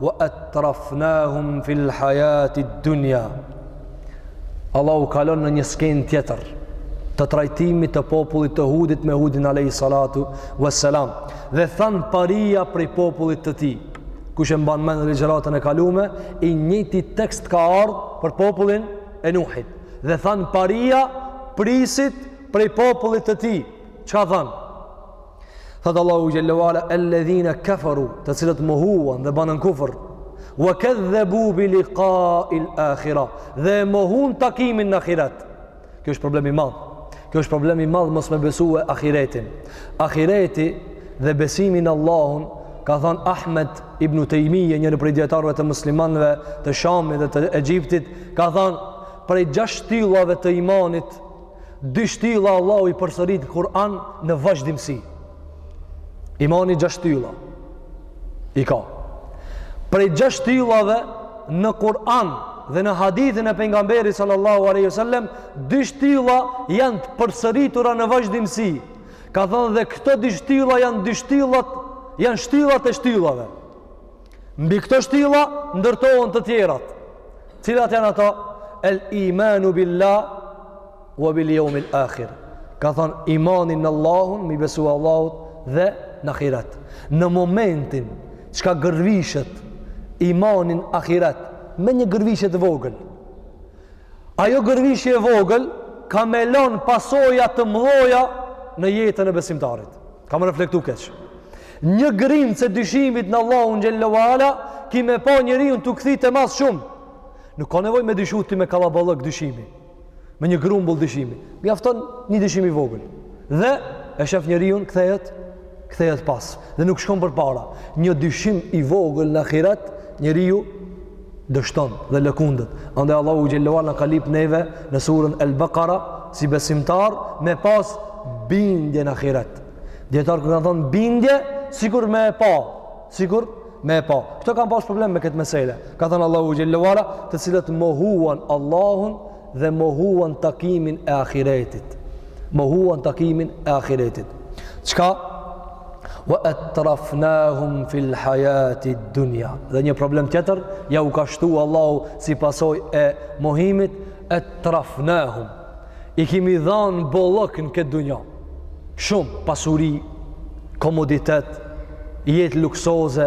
Wa atrafnahum fil hayati dunya. Allahu kalon në një skenë tjetër të trajtimit të popullit të Hudit me Hudin alayhi salatu wassalam. Dhe thanë paria prej popullit të tij. Kush e mban mend ligjëratën e kalume, i njëjti tekst ka ardhë për popullin e Nuhit. Dhe thanë paria prijësit prej popullit të tij. Çka thanë? Thotë Allahu xhelle ue ala, elledhine keferu, të cilët mohuan dhe banë kufër, wa kedhebu bi likail akhira, dhe mohuan takimin në ahiret. Kjo është problem i madh. Kjo është problem i madh mos me besue ahiretin. Ahireti dhe besimi n'Allahun, ka thanë Ahmed ibn Tejmije, një prej dijetarëve të muslimanëve të Shamit dhe të Egjiptit, ka thanë prej gjashtë shtyllave të imanit, Dy shtylla Allahu i përsërit n'Kur'an në vazhdimësi. Imani gjashtë shtylla i ka. Prej gjashtë shtyllave në Kur'an dhe në hadithin e pejgamberit sallallahu alaihi wasallam, dy shtylla janë të përsëritura në vazhdimësi. Ka thënë dhe këto dy shtylla janë dy shtyllat, janë shtyllat e shtyllave. Mbi këto shtylla ndërtohen të tjerat. Cilat janë ato? El imanu billah wa bil yawmil akhir. Ka thonë imani në Allahun, mi besu Allahut dhe në ahiret. Në momentin çka gërvishet imani n'ahiret me një gërvishje të vogël. Ajo gërvishje e vogël ka me lon pasoja të mëdha në jetën e besimtarit. Ka me reflektu keq. Një grimcë e dyshimit në Allahun xhelle ue ala, ki me pa njeriun tu u kthy te mas shumë. Nuk ka nevojë me dyshu ti me kallaballëk dyshimi. Me një grumbull dyshimi. Mjafton një dyshim i vogël. Dhe e shef njeriun kthehet kthehet pas dhe nuk shkon përpara. Një dyshim i vogël në ahiret njeriu dështon dhe lëkundet. Andaj Allahu xhelle ue ala na ka lyp neve në surën El Bakara si besimtarë me pas bindje në ahiret. Dijetarët kur kanë thonë bindje, sikur me e pa, sikur me e pa. Këto kanë pas problem me këtë mesele. Ka thënë Allahu Gjellewala, të cilët mohuan Allahun dhe mohuan takimin e ahiretit mohuan takimin e ahiretit çka wa atrafnahum fil hayati dunya dhe një problem tjetër ja u ka shtu Allahu si pasojë e mohimit atrafnahum i kimi dhan bollok në këtë dunja shumë pasuri komoditet jetë luksoze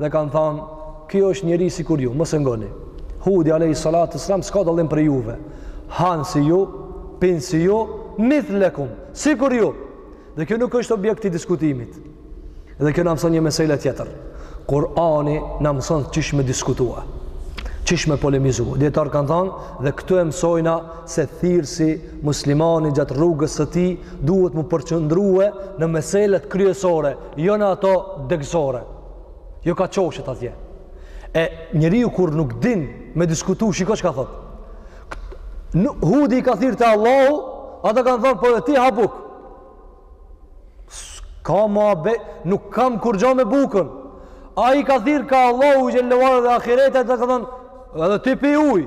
Dhe kanë thanë, ky është njeri sikur ju, mos e ngoni. Hudi a.s. s'ka dallim prej juve. Han si ju, pin si ju, mithlukum, sikur ju. Dhe kjo nuk është objekt i diskutimit. Dhe kjo na mëson një mesele tjetër. Kurani na mëson qysh me diskutua, qysh me polemizua. Dijetarët kanë thanë, dhe këtu e mësojna se thirrësi muslimani gjatë rrugës së tij, duhet m'u përqendrue në meselet kryesore, jo në ato degëzore jo kah çohet atje e njeriu kur nuk din me diskutu shiko çka thot nuk, hudi i ka thirrë te Allahu ata kanë thonë po dhe ti ha buk ama be nuk kam kurgjo me bukën ai i ka thirrë kah Allahu xhel-le ve ala dhe ahireti ata kanë thonë edhe ti pi uj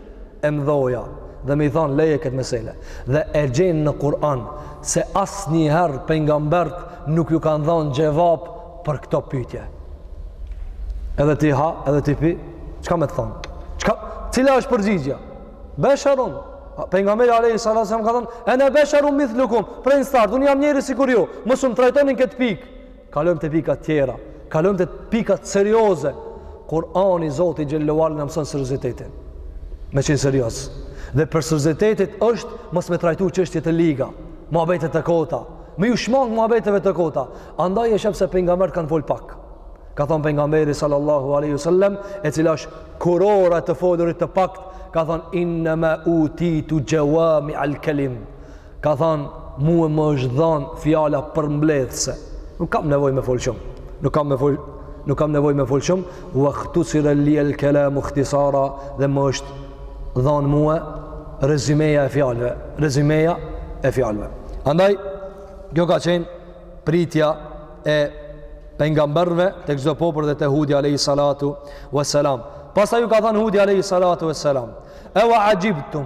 e mdhoja dhe me i thonë leje këtë mesele dhe e gjen në Kur'an se asnjëherë pejgamberët nuk ju kanë dhonë xhevap për këto pyetje edhe ti ha edhe ti pi çka me të thonë çka, cila është përgjigja besharun pejgamberi alejhi salatu ve selam ka thonë ene besharun mithlukum prej në start unë jam njeri sikur ju mos më trajtoni n' këtë pikë Kalojmë te pikat tjera, kalojmë te pikat serioze. Kur'ani i Zotit xhel-le ve ala na mëson seriozitetin. Me qenë serioz. Dhe prej seriozitetit është mos me trajtu çështje të liga, muhabete të kota. Me ju shmang muhabeteve të kota. Andaj e shef se pejgamberët kanë fol pak. Ka thon pejgamberi sallallahu alaihi wasallam, e cila është kurora e të folurit të pakt, ka thon innama utitu jawami al kalim. Ka thënë, Mua më është dhënë fjala përmbledhëse. Nuk kam nevojë me fol shumë. Nuk kam me fol nuk kam nevojë me fol shumë, wa ikhtusira li al-kalam ikhtisara dhe më është dhënë mua rezimeja e fjalëve, rezimeja e fjalëve. Andaj kjo ka qenë pritja e pejgamberëve tek çdo popull dhe te Hudi alayhi salatu wassalam. Pastaj ju ka thënë Hudi alayhi salatu wassalam: "Ewe ajibtum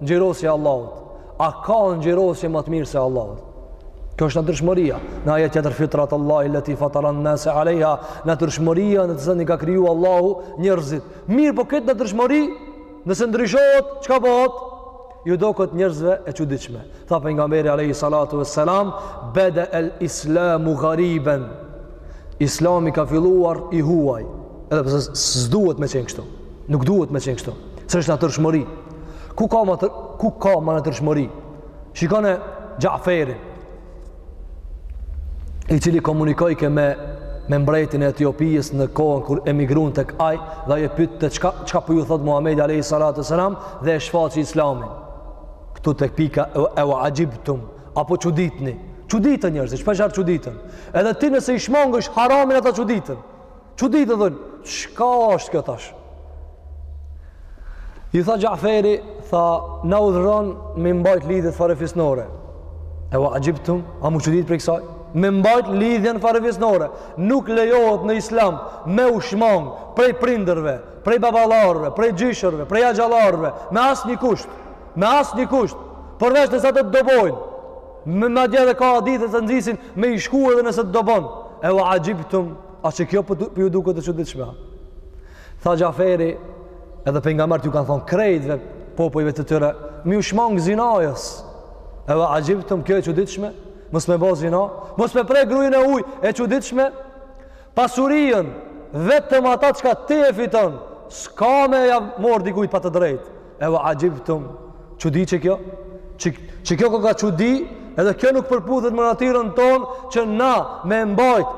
Ngjyrosja e Allahut. A ka ngjyrosje më të mirë se e Allahut? Kjo është natyrshmëria. Në ajet tjetër fitrat Allahi lati fatara an-nas 'alayha, natyrshmëria në të cilën i ka kriju Allahu njerëzit. Mirë, po këtë natyrshmëri, nëse ndryshohet, çka bëhet? Ju doket njerëzve e çuditshme. Tha pejgamberi alayhi salatu vesselam, "Bada al-islamu ghariban." Islami ka filluar i huaj, edhe pse s'duhet me qenë kështu. Nuk duhet me qenë kështu. S'është natyrshmëri, Ku ka më të, ku ka më natyrshmëri? Shikone Xhaferin, i cili komunikojke me, me mbretin e Etiopisë në kohën kur emigrun tek ai, dhe ai e pytte çka, çka po, po ju thotë Muhammed a.s. dhe e shfaqi islamin. Këtu tek pika e, e wa agjibtum, apo çuditeni, çuditen njerëzit, shpeshherë çuditen, edhe ti nëse i shmangesh haramin ata çuditen, Çuditen e thonë, çka është kjo tash? I tha Xhaferi, tha, na urdhëron me mbajt lidhjet farefisnore. E wa agjibtum, a mu çudit prej kësaj? Me mbajt lidhjen farefisnore. Nuk lejohet në islam me u shmang prej prindërve, prej baballarëve, prej gjyshërve, prej axhallarëve, me asnjë kusht, me asnjë kusht, përveç nëse ata të dëbojnë. Me madje dhe ka hadithe të nxisin me i shku edhe nëse të dëbon. E wa agjibtum, A edhe kjo po, po ju duket e çuditshme? Tha Xhaferi, edhe pejgamberët ju kanë thonë krejtve popujve të tyre, me iu shmangë zinasë, e wa agjibtum kjo e çuditshme, mos me bo zina, mos me prek grujën e huj, e çuditshme, pasurinë, vetëm ata çka ti e fiton, s'ka me ja marrë dikujt pa të drejtë, E wa ajibtum, çudi dhe kjo, dhe, dhe kjo koka çudi, edhe kjo nuk përputhet me natyrën tonë që na me mbajt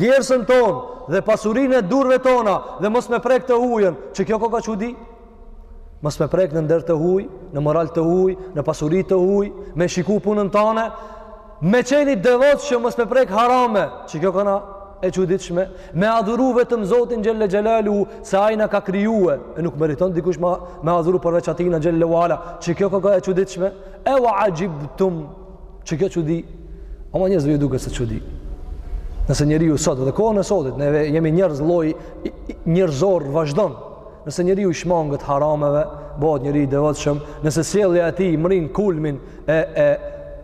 djersën tonë dhe pasurinë e durve tona dhe mos me prek të hujën, dhe kjo koka çudi. Mos me prek në nder të huj, në moral të huj, në pasuri të huj, me shiku punën tane, Me qenë i devotshëm mos me prek harame, dhe kjo kokna e çuditshme, me adhuru vetëm Zotin xhelle xhelalu se ai na ka krijuar e nuk meriton dikush ma, me adhuru përveç atij na xhelle wala, dhe kjo koka e çuditshme, e wa ajibtum, dhe kjo çudi. Ama njerëzve ju duket se çudi. Nëse njeriu sot dhe kohën e sotit, ne jemi njerëz lloj njerëzor vazhdon. Nëse njeriu i shmanget harameve, bëhet njeri i devotshëm, nëse sjellja e tij mrin kulmin e e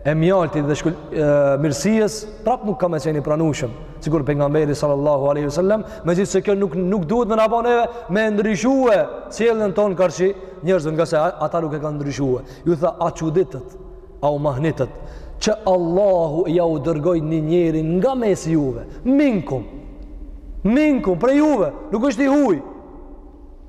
e mjaltit dhe, e, mirësisë prap nuk ka me qenë i pranueshëm sikur pejgamberi sallallahu alaihi wasallam megjithëse kjo nuk nuk duhet me na ba neve me ndryshue sjelljen tonë karshi njerëzve ngase ata nuk e kanë ndryshue ju tha a çuditet a u mahnitët që Allahu jau dërgoi një njeri nga mesi juve minkum minkum prej juve nuk është i huaj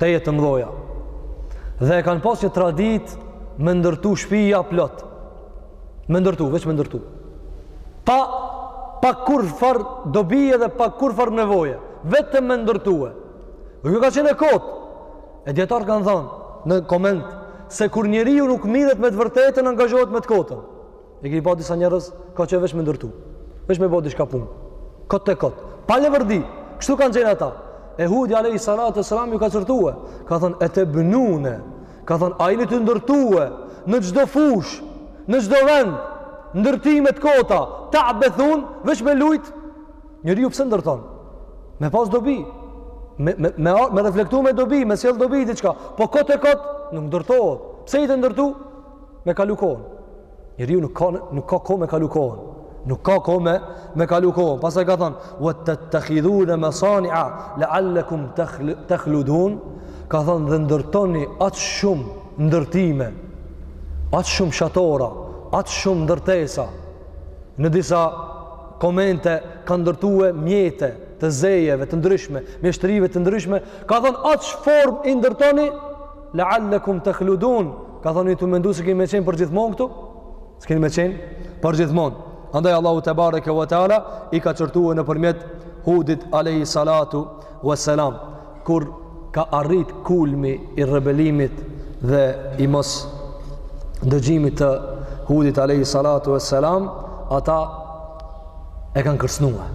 tejet të mdhoja dhe e kanë pas një traditë me ndërtu shpija plot me ndërtu, veç me ndërtu pa, pa kurrfar dobije dhe pa kurrfar nevoje vetëm me ndërtu edhe kjo ka qenë e kot e dijetarët kanë thanë në koment se kur njeriu nuk miret me të vërtetën angazhohet me të kotën E keni pa disa njerëz, ka që veç me ndërtu. Veç me bo diçka punë. Kot e kot. Pa leverdi. Kështu kanë qenë ata. E Hudi alayhi salatu wassalam ju ka qortue. Ka thonë, etebnune. Ka thonë, a jeni tu ndërtue. Në çdo fushë. Në çdo vend. Ndërtime t'kota. Tabethun. Veç me lujt. Njeriu pse ndërton. Me pas dobi. Me, me, me, me reflektu me dobi. Me sjell dobi diçka. Po kot e kot. Nuk ndërtohet. Pse i tu ndërtu? me kalu kohën. Njeriu nuk ka nuk ka kohë me kalu kohën. Nuk ka kohë me me kalu kohën. Pastaj ka thënë: "Wa tattakhidhuna masani'a la'allakum takhludun." Ka thënë dhe ndërtoni aq shumë ndërtime, aq shumë shatora, aq shumë ndërtesa. Në disa komente kanë ndërtue mjete të zejeve të ndryshme, mjeshtrive të ndryshme, ka thënë aq fort i ndërtoni La'allakum takhludun, ka thonë i tu mendu se keni me qenë përgjithmonë këtu? S'keni me qenë përgjithmonë. Andaj Allahu tebareke ve teala i ka qortuar nëpërmjet Hudit alayhi salatu wassalam kur ka arrit kulmi i rebelimit dhe i mosdëgjimit të Hudit alayhi salatu wassalam ata e kanë kërcnue.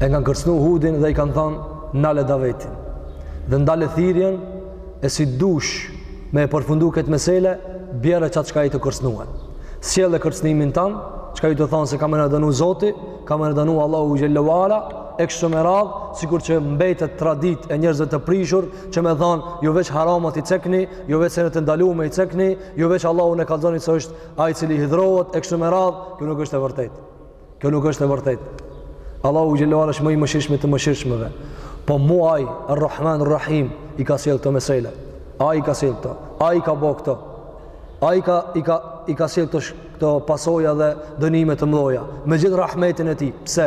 E kanë kërcnu Hudin dhe i kanë thënë nale davetin. Dhe ndale thirrjen nëse dush me e përfundu këtë mesele, bjere qat çka i tu kërcnue. Sjelle kërcnimin tan, çka i tu thonë se ka me na dënu Zoti, ka me na dënu Allahu xhelle ve ala, e kështu me radhë, sikur që mbetet traditë e njerëzve të prishur, që me thon, ju veç haramat i cekni, ju veç senet e ndalume i cekni, ju veç Allahun e kallzoni se është ai cili hidhrohet e kështu me radhë, kjo nuk është e vërtetë. Kjo nuk është e vërtetë. Allahu xhelle ve ala është më i mëshirshmi i të mëshirshmëve. Po mu ai Ar-Rahman Ar-Rahim i ka sjell këto mesela. Ai i ka sjell këto. Ai i ka bo këto. Ai ka i ka i ka sjell këto këto pasoja dhe dënime të mëdha me gjithë rahmetin e tij. Pse?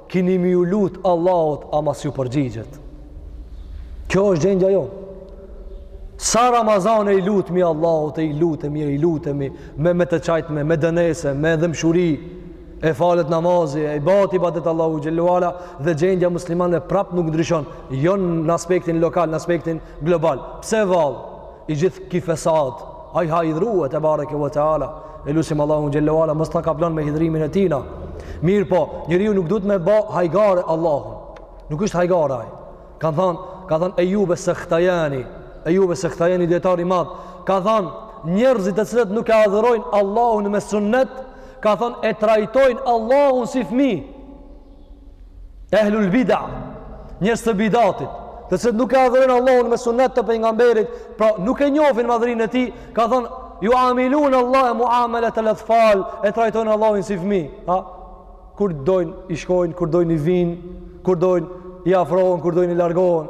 Kini me ju lut Allahut ama s'ju përgjigjet. Kjo është gjendja jonë. Sa Ramazan e i lutëmi Allahut e i lutëmi e i lutëmi me me të qajtëme, me dënese, me dhëmshuri, e falet namazi, e i bahet ibadet Allahut xhelle ve ala dhe gjendja e muslimanve prap nuk ndryshon, jo në aspektin lokal, në aspektin global. Pse vallë? I gjithë ki fesad, Ai u hidhrue tebareke ve teala, e lusim Allahun xhelle ve ala mos ta kaplon me hidhrimin e tina. Mirëpo, njeriu nuk duhet me ba hajgare Allahun. Nuk është hajgare ai. Kan thon, ka thon Ejub es-Sehtijani, Ejub es-Sehtijani dijetar i madh, ka thon njerëzit të cilët nuk e adhurojnë Allahun me sunnet, ka thon e trajtojnë Allahun si fmi. Ehlul bida, njerëz të bidatit, të cilët nuk e adhurojn Allahun me sunnet të pejgamberit, pra nuk e njofin madhërinë e tij, ka thonë, juamilune Allahe muameletel etfal, e trajtojnë Allahun si fmi, ha? kur dojnë i shkojnë, kur dojnë i vinë, kur dojnë i afrohen, kur dojnë i largohen,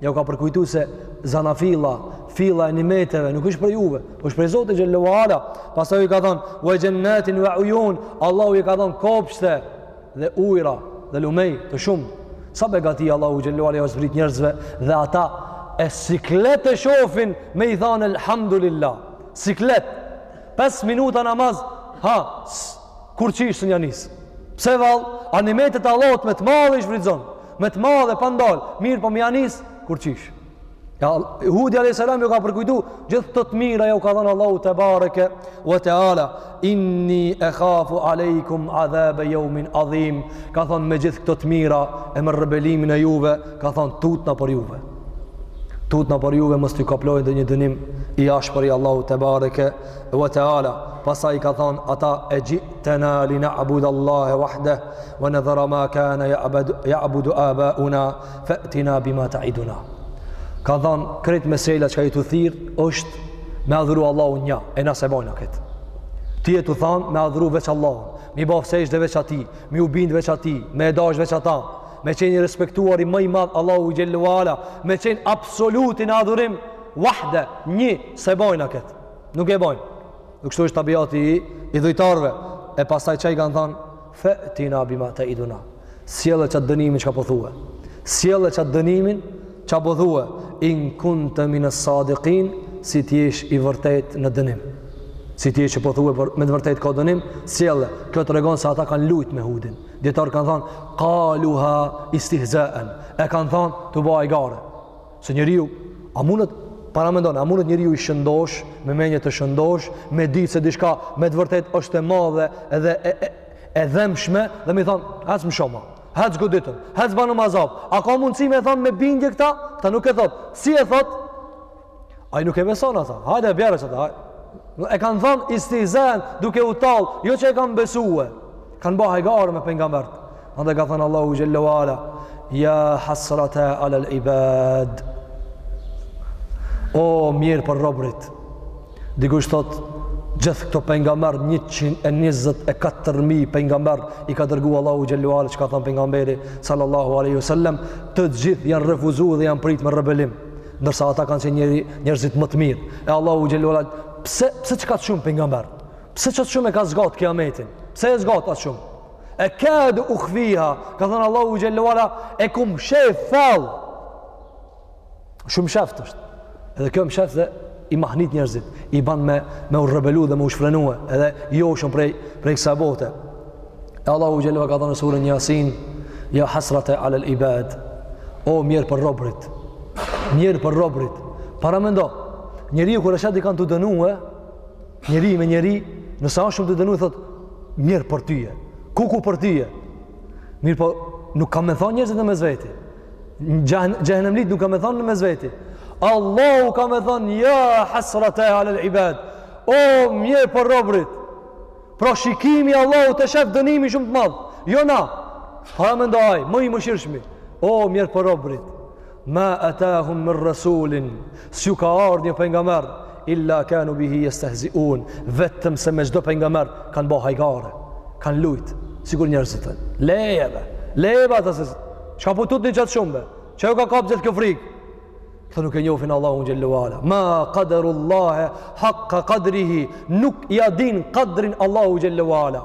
Ja u ka përkujtu se zanafilla, filla e nimeteve, nuk është prej juve, po është prej Zotit xhelle ve ala. Pastaj u ka thonë, ve xhennatin, ve ujun, Allahu i ka dhonë kopshte dhe ujra dhe lumej të shumë. Sa begati Allahu xhelle ve ala i zbrit njerëzve dhe ata siklet e shofin me i thonë elhamdulillah. Siklet, 5 minuta namaz, ha, kurqysh s'e nisë. Pse vallë, a nimetet e Allahut me të madhe i shfrytëzon. Me të madhe pa ndal, mirëpo me ja nis kurqysh. Ja Hudi alayhis salam ju ka përkujtu gjithë këto të mira ju ka dhënë Allahu tebareke we teala inni akhafu aleikum adhab yawmin adhim ka thon me gjithë këto të mira e me rebelimin e juve ka thon tutna për juve tutna për juve mos t'ju kaplojë ndonjë dënim i ashpër i Allahut tebareke we teala pastaj kan thon ata ejitana li na'budallahi wahdahu wa nadhara ma kana ya'budu aba'una fa'tina bima ta'iduna ka dhan krejt mesela çka je tu thirr është me adhuru Allahun një e na s'e bojna kët ti je tu than me adhuru veç Allahun me i ba sexhde veç atij me iu bind veç atij me e dash veç ata me qenë i respektuari më i madh Allahu xhelle ve ala me qenë absoluti n'adhurim wahde një s'e bojna kët nuk e bojnë Dhe kështu është tabiati i, idhujtarve. E pastaj ça i kanë thanë, fe'tina bima teiduna. Sjelle qat dënimin çka po thue. Sjelle qat dënimin ça po thue. In kunte mines sadikin, si t'jesh i vërtet në dënim. Si t'jesh që po thue, po për, me të vërtet ka dënim, sjelle. Kjo tregon se ata kanë lujt me Hudin. Dijetarët kanë thanë, kaluha istihzaen. E kanë thanë, tu ba hajgare. Se njeriu, a mundet, paramendone, a mundet njeriu i shëndosh, me menje të shëndosh, me ditë se diçka me të vërtet është e madhe edhe e, e, e dhemshme, dhe me i thonë, hec mshoma, hec goditëm, hec banëm azab, a ka mundësi me thonë me bindje këta? Këta nuk e thotë, si e thotë? Ai nuk e beson ata, hajde bjere qata, hajde. E kanë thonë istihzaen duke u tallë, jo që e kanë besue, Kanë ba hajgare me pengambert. Andaj ka thënë Allahu xhelle ve ala, ja hasrata ala l'ibad. O, mjerë për robrit. Dikush thot, gjithë këto pengambert, 124.000 pengambert, i ka dërgu Allahu xhelle ve ala, ç'ka thënë pengamberi, sallallahu aleyhu sallem, të gjithë janë refuzu dhe janë prit me rebelim ndërsa ata kanë qenë njëri njerëzit më të mirë. E Allahu xhelle ve ala, pse pse çaq shumë pejgamber? Pse çaq shumë e ka zgat kiametin? Pse e zgat aq shumë? Ekadu ukhfiha, ka thënë Allahu xhelle ve ala, e kam mshef fort. Shumë mshefët është. Edhe kjo e mshefta i mahnit njerëzit, i ban me me u rebelu dhe me u shfrenue, edhe joshen prej prej kësaj bote. E Allahu xhelle ve ala ka thënë në suren Yasin, ya hasrata ala al-ibad. O mjerë për robrit. Mjerë për robrit. Paramendo, njeriu kur e sheh dikënd të dënue, Njeri me njeri, nëse e sheh shumë të dënue thot mjerë për tyje. Kuku për tyje. Mirëpo nuk kan me thon njerëzit në mes veti. Xhehenemlit nuk kan me thon në mes veti. Allahu ka me thon ja hasrata ala al ibad. O mjerë për robrit. Pra shikimi Allahut e shef dënimin shumë të madh. Jo na. Paramendo, aj më i mëshirshmi. O mjerë për robrit. Ma atahum min rasulin, s'ju ka ardhur një pejgamber illa kanu bihi yastehzi'un, vetëm se me çdo pejgamber kanë bë hajgare, kanë lujt, sikur njerëzit thonë, lejeni, lejeni ata se çka po tutni çaq shumë be, çka ju ka kap gjithë kjo frik. Këta nuk e njofin Allahun xhelle ve ala. Ma qadarullah haqqa qadrihi, nuk ja din kadrin Allahut xhelle ve ala.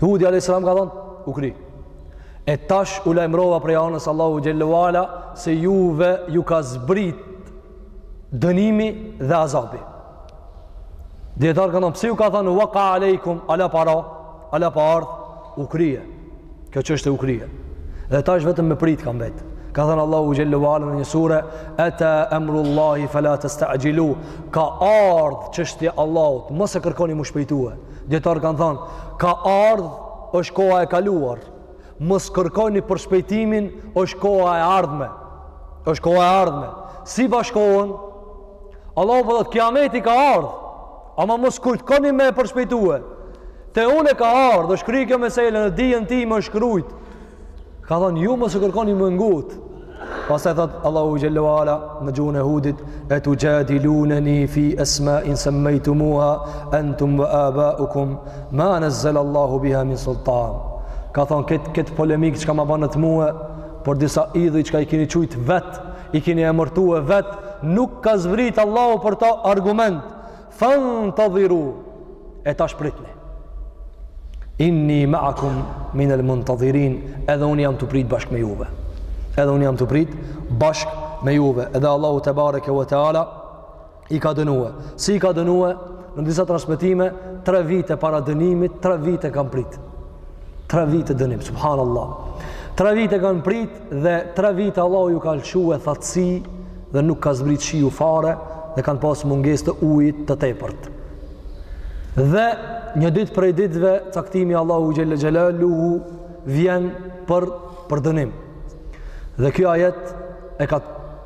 Hudi a.s. ka thonë, u kri. E tash u lajmërova prej anës Allahut xhelle ve ala se juve ju ka zbrit dënimi dhe azabi. Dijetarët kan thonë, pse ju ka thonë, waka'a alejkum, hala pa ra, hala pa ardhë, u krye. Kjo çështje u krye. Dhe tash vetëm me prit ka mbet. Ka thënë Allahu xhelle ve ala në një sure, "Ata amrullahi fala tastajilu." Ka ardh çështja e Allahut, mos e kërkoni m'u shpejtue. Dijetarët kan thënë, ka ardh është koha e kaluar. Mos kërkoni përshpejtimin, është koha e ardhme. Është koha e ardhme. Si bashkohen? Allahu po thotë, "Kiameti ka ardh." Ama mos kërkoni me e përshpejtue. Te une ka ardhë, është kry kjo mesele në dijën time është shkrujt. Ka thonë, ju mos e kërkoni me ngut. Pastaj thotë Allahu xhelle ve ala në gjuhën e Hudit, etuxhadiluneni fi esmain semmejtumuha, entum ve abaukum, ma nezzele Allahu biha min sultan. Ka thonë, këtë kët polemik çka m'a banët mue, për disa idhuj çka i kini qujtë vetë, i kini emërtue vetë, nuk ka zbrit Allahu për ta argument. fantadhiru e tash pritni inni ma'akum minel muntedhirin edhe unë jam tu prit bashkë me juve edhe unë jam tu prit bashkë me juve edhe Allahu tebareke ve teala i ka dënue si i ka dënue në disa transmitime tre vite para dënimit tre vite kanë prit tre vite dënim subhanallah tre vite kanë prit Dhe tre vite Allahu ju ka lëshue thatësi dhe nuk ka zbrit shiu fare dhe kanë pas mungesë të ujit të tepërt. Dhe një ditë prej ditëve caktimi i Allahut xhele xhelaluhu vjen për për dënim. Dhe kjo ajet e ka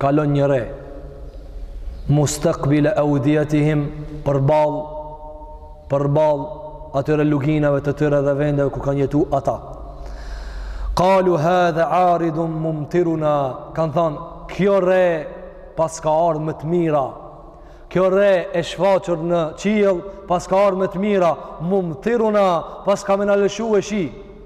kalon një re mustakbile evdijetihim përballë përballë atyre luginave të tyre dhe vendeve ku kanë jetu ata kalu hadha aridun mumtiruna kanë thanë kjo re paska ardhë me të mira kjo re e shfaqur në qiell paska ardhë me të mira mumtiruna paska me na lëshue shi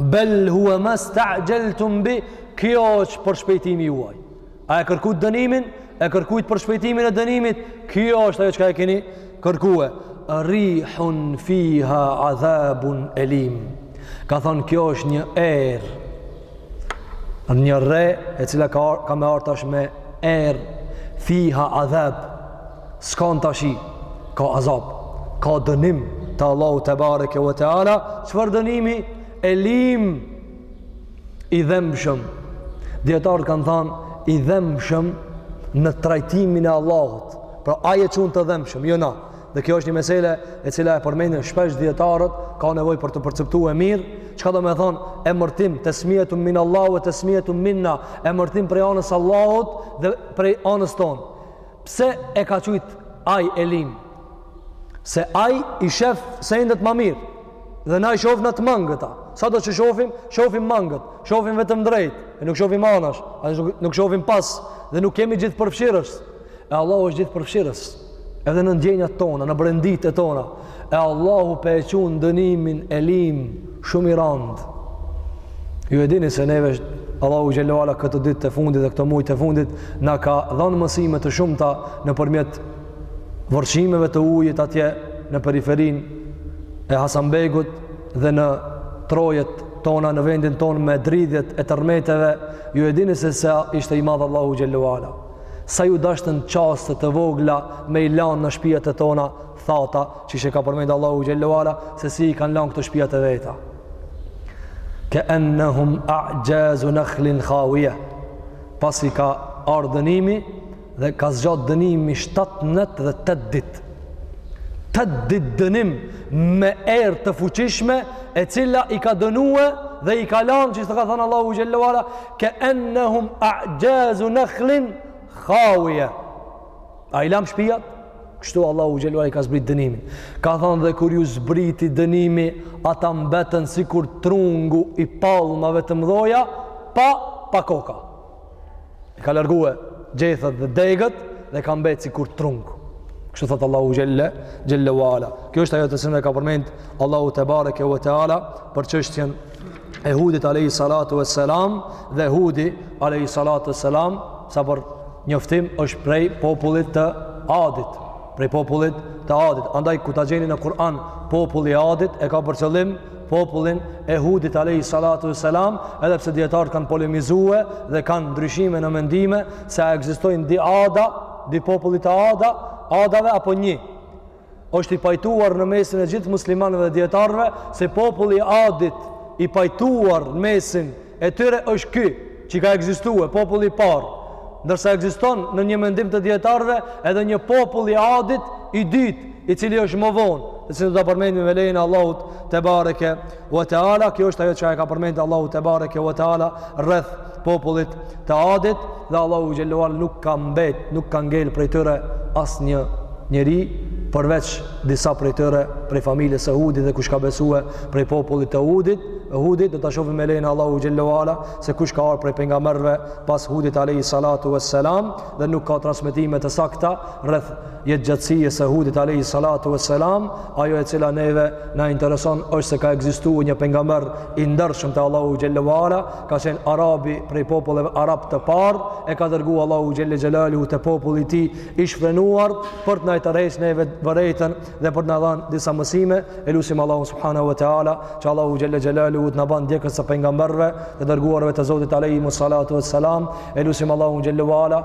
Bel hua masta'xheltum bi, kjo është përshpejtimi juaj. A e kërkut dënimin, e kërkut përshpejtimin e dënimit, kjo është ajo çka e keni kërkue. Rihun fiha adhabun elim. Ka thanë kjo është një erë, një re e cila ka, ka me ardh tash me erë, fiha adhab, S'ka në ta shi, ka azab, ka dënim të Allahu tebareke ve teala, çfarë dënimi, elim, i dhembshëm. Dijetarët kanë thanë, i dhembshëm në trajtimin e Allahut, pra ai e qun të dhembshëm, jo na. Dhe kjo është një mesele e cila e përmendin shpesh dijetarët, ka nevojë për të perceptue mirë, çka domethënë emërtim, tesmijetun min Allah ve tesmijetun minna, emërtim prej anës Allahut dhe prej anës tonë. Pse e ka qujt ai elim? Se ai i shef sendet ma mirë. Dhe na i shofim na të mangëta. Sado që shofim? Shofim mangët. Shofim vetëm drejt. E nuk shofim anash. A nuk shofim pas. Dhe nuk kemi gjithëpërfshirës. E Allahu është gjithëpërfshirës. Edhe në ndjenjat tona, në brenditë e tona. E Allahu po e qun dënimin elim shumë i randë. Ju e dini se neve Allahu xhele ve ala këto ditët e fundit dhe këto mujt e fundit na ka dhanë mësime të shumta nëpërmjet vërshimeve të ujit atje në periferinë e Hasanbegut dhe në trojet tona në vendin tonë me dridhjet e tërmeteve ju e dini se sa ishte i madh Allahu xhele ve ala sa ju deshtën çaste të vogla me i lanë shpijat e tona tha ata, që që ka përmendë Allahu Gjellu Ala, se si i kanë lanë këto shpijat e veta. Ke ennehum a'xhazu nakhlin khawije, pasi ka ardhë dënimi, dhe ka zgjatë dënimi 7 net dhe 8 dit. 8 dit dënim me erë të fuqishme, e cila i ka dënue dhe i ka lanë, siç e ka thanë Allahu xhelle ve ala, ke ennehum a'xhazu nakhlin khawije, I ka lanë shpijat? Kështu Allahu xhelle ve ala i ka zbrit dënimin. Ka thanë dhe kur ju zbriti dënimi, ata mbetën sikur trungu i palmave të mdhaja, pa, pa koka. I ka largue gjethet dhe degët dhe ka mbet sikur trungu. Kështu thotë Allahu xhelle, xhelle ve ala. Kjo është ajo të cilën e ka përmend Allahu tebareke wa taala për çështjen e Hudit alayhi salatu wassalam dhe Hudi alayhi salatu wassalam Sa për njoftim është prej popullit të Adit, prej popullit të Adit. Andaj ku ta gjeni në Kur'an populli i Adit e ka për qëllim popullin e Hudit alayhi salatu wasalam, edhe pse dietarët kanë polemizue dhe kanë ndryshime në mendime se a ekzistojnë dy Ada, dy popuj të Ada, Adave apo një. Është i pajtuar në mesin e gjithë muslimanëve dhe dietarëve se populli i Adit i pajtuar në mesin e tyre është ky që ka ekzistue populli i parë. Ndërsa ekziston në një mendim të dietarëve edhe një popull i Adit i dytë, i cili është më vonë, të cilin do ta përmendim me lejen e Allahut tebareke wa taala kjo është ajo që e ka përmend Allahu tebareke wa taala rreth popullit të Adit dhe Allahu xhelle ve ala nuk ka mbet nuk ka ngel prej tyre asnjë njeri përveç disa prej tyre prej familjes së Hudit dhe kush ka besue prej popullit të Hudit do ta shofim me lejen e Allahut xhelle ve ala se kush ka ardh prej pejgamberëve pas Hudit alayhi salatu wassalam dhe nuk ka transmetime të sakta rreth jetëgjatësisë së Hudit alayhi salatu wassalam, ajo e cila neve na intereson është se ka ekzistu një pejgamber i ndershëm te Allahu xhelle ve ala, ka qenë arabi prej populleve arab të parë, e ka dërgu Allahu xhelle xhelaluhu te populli i tij i shfrenuar për të na tërheqë neve vërejtjen dhe për të na dhanë disa mësime, e lusim Allahun subhanahu wa taala, që Allahu xhelle xhelaluhu të na ban ndjekës të pejgamberëve të dërguarve të Zotit alayhimu salatu wassalam, e lusim Allahun xhelle ve ala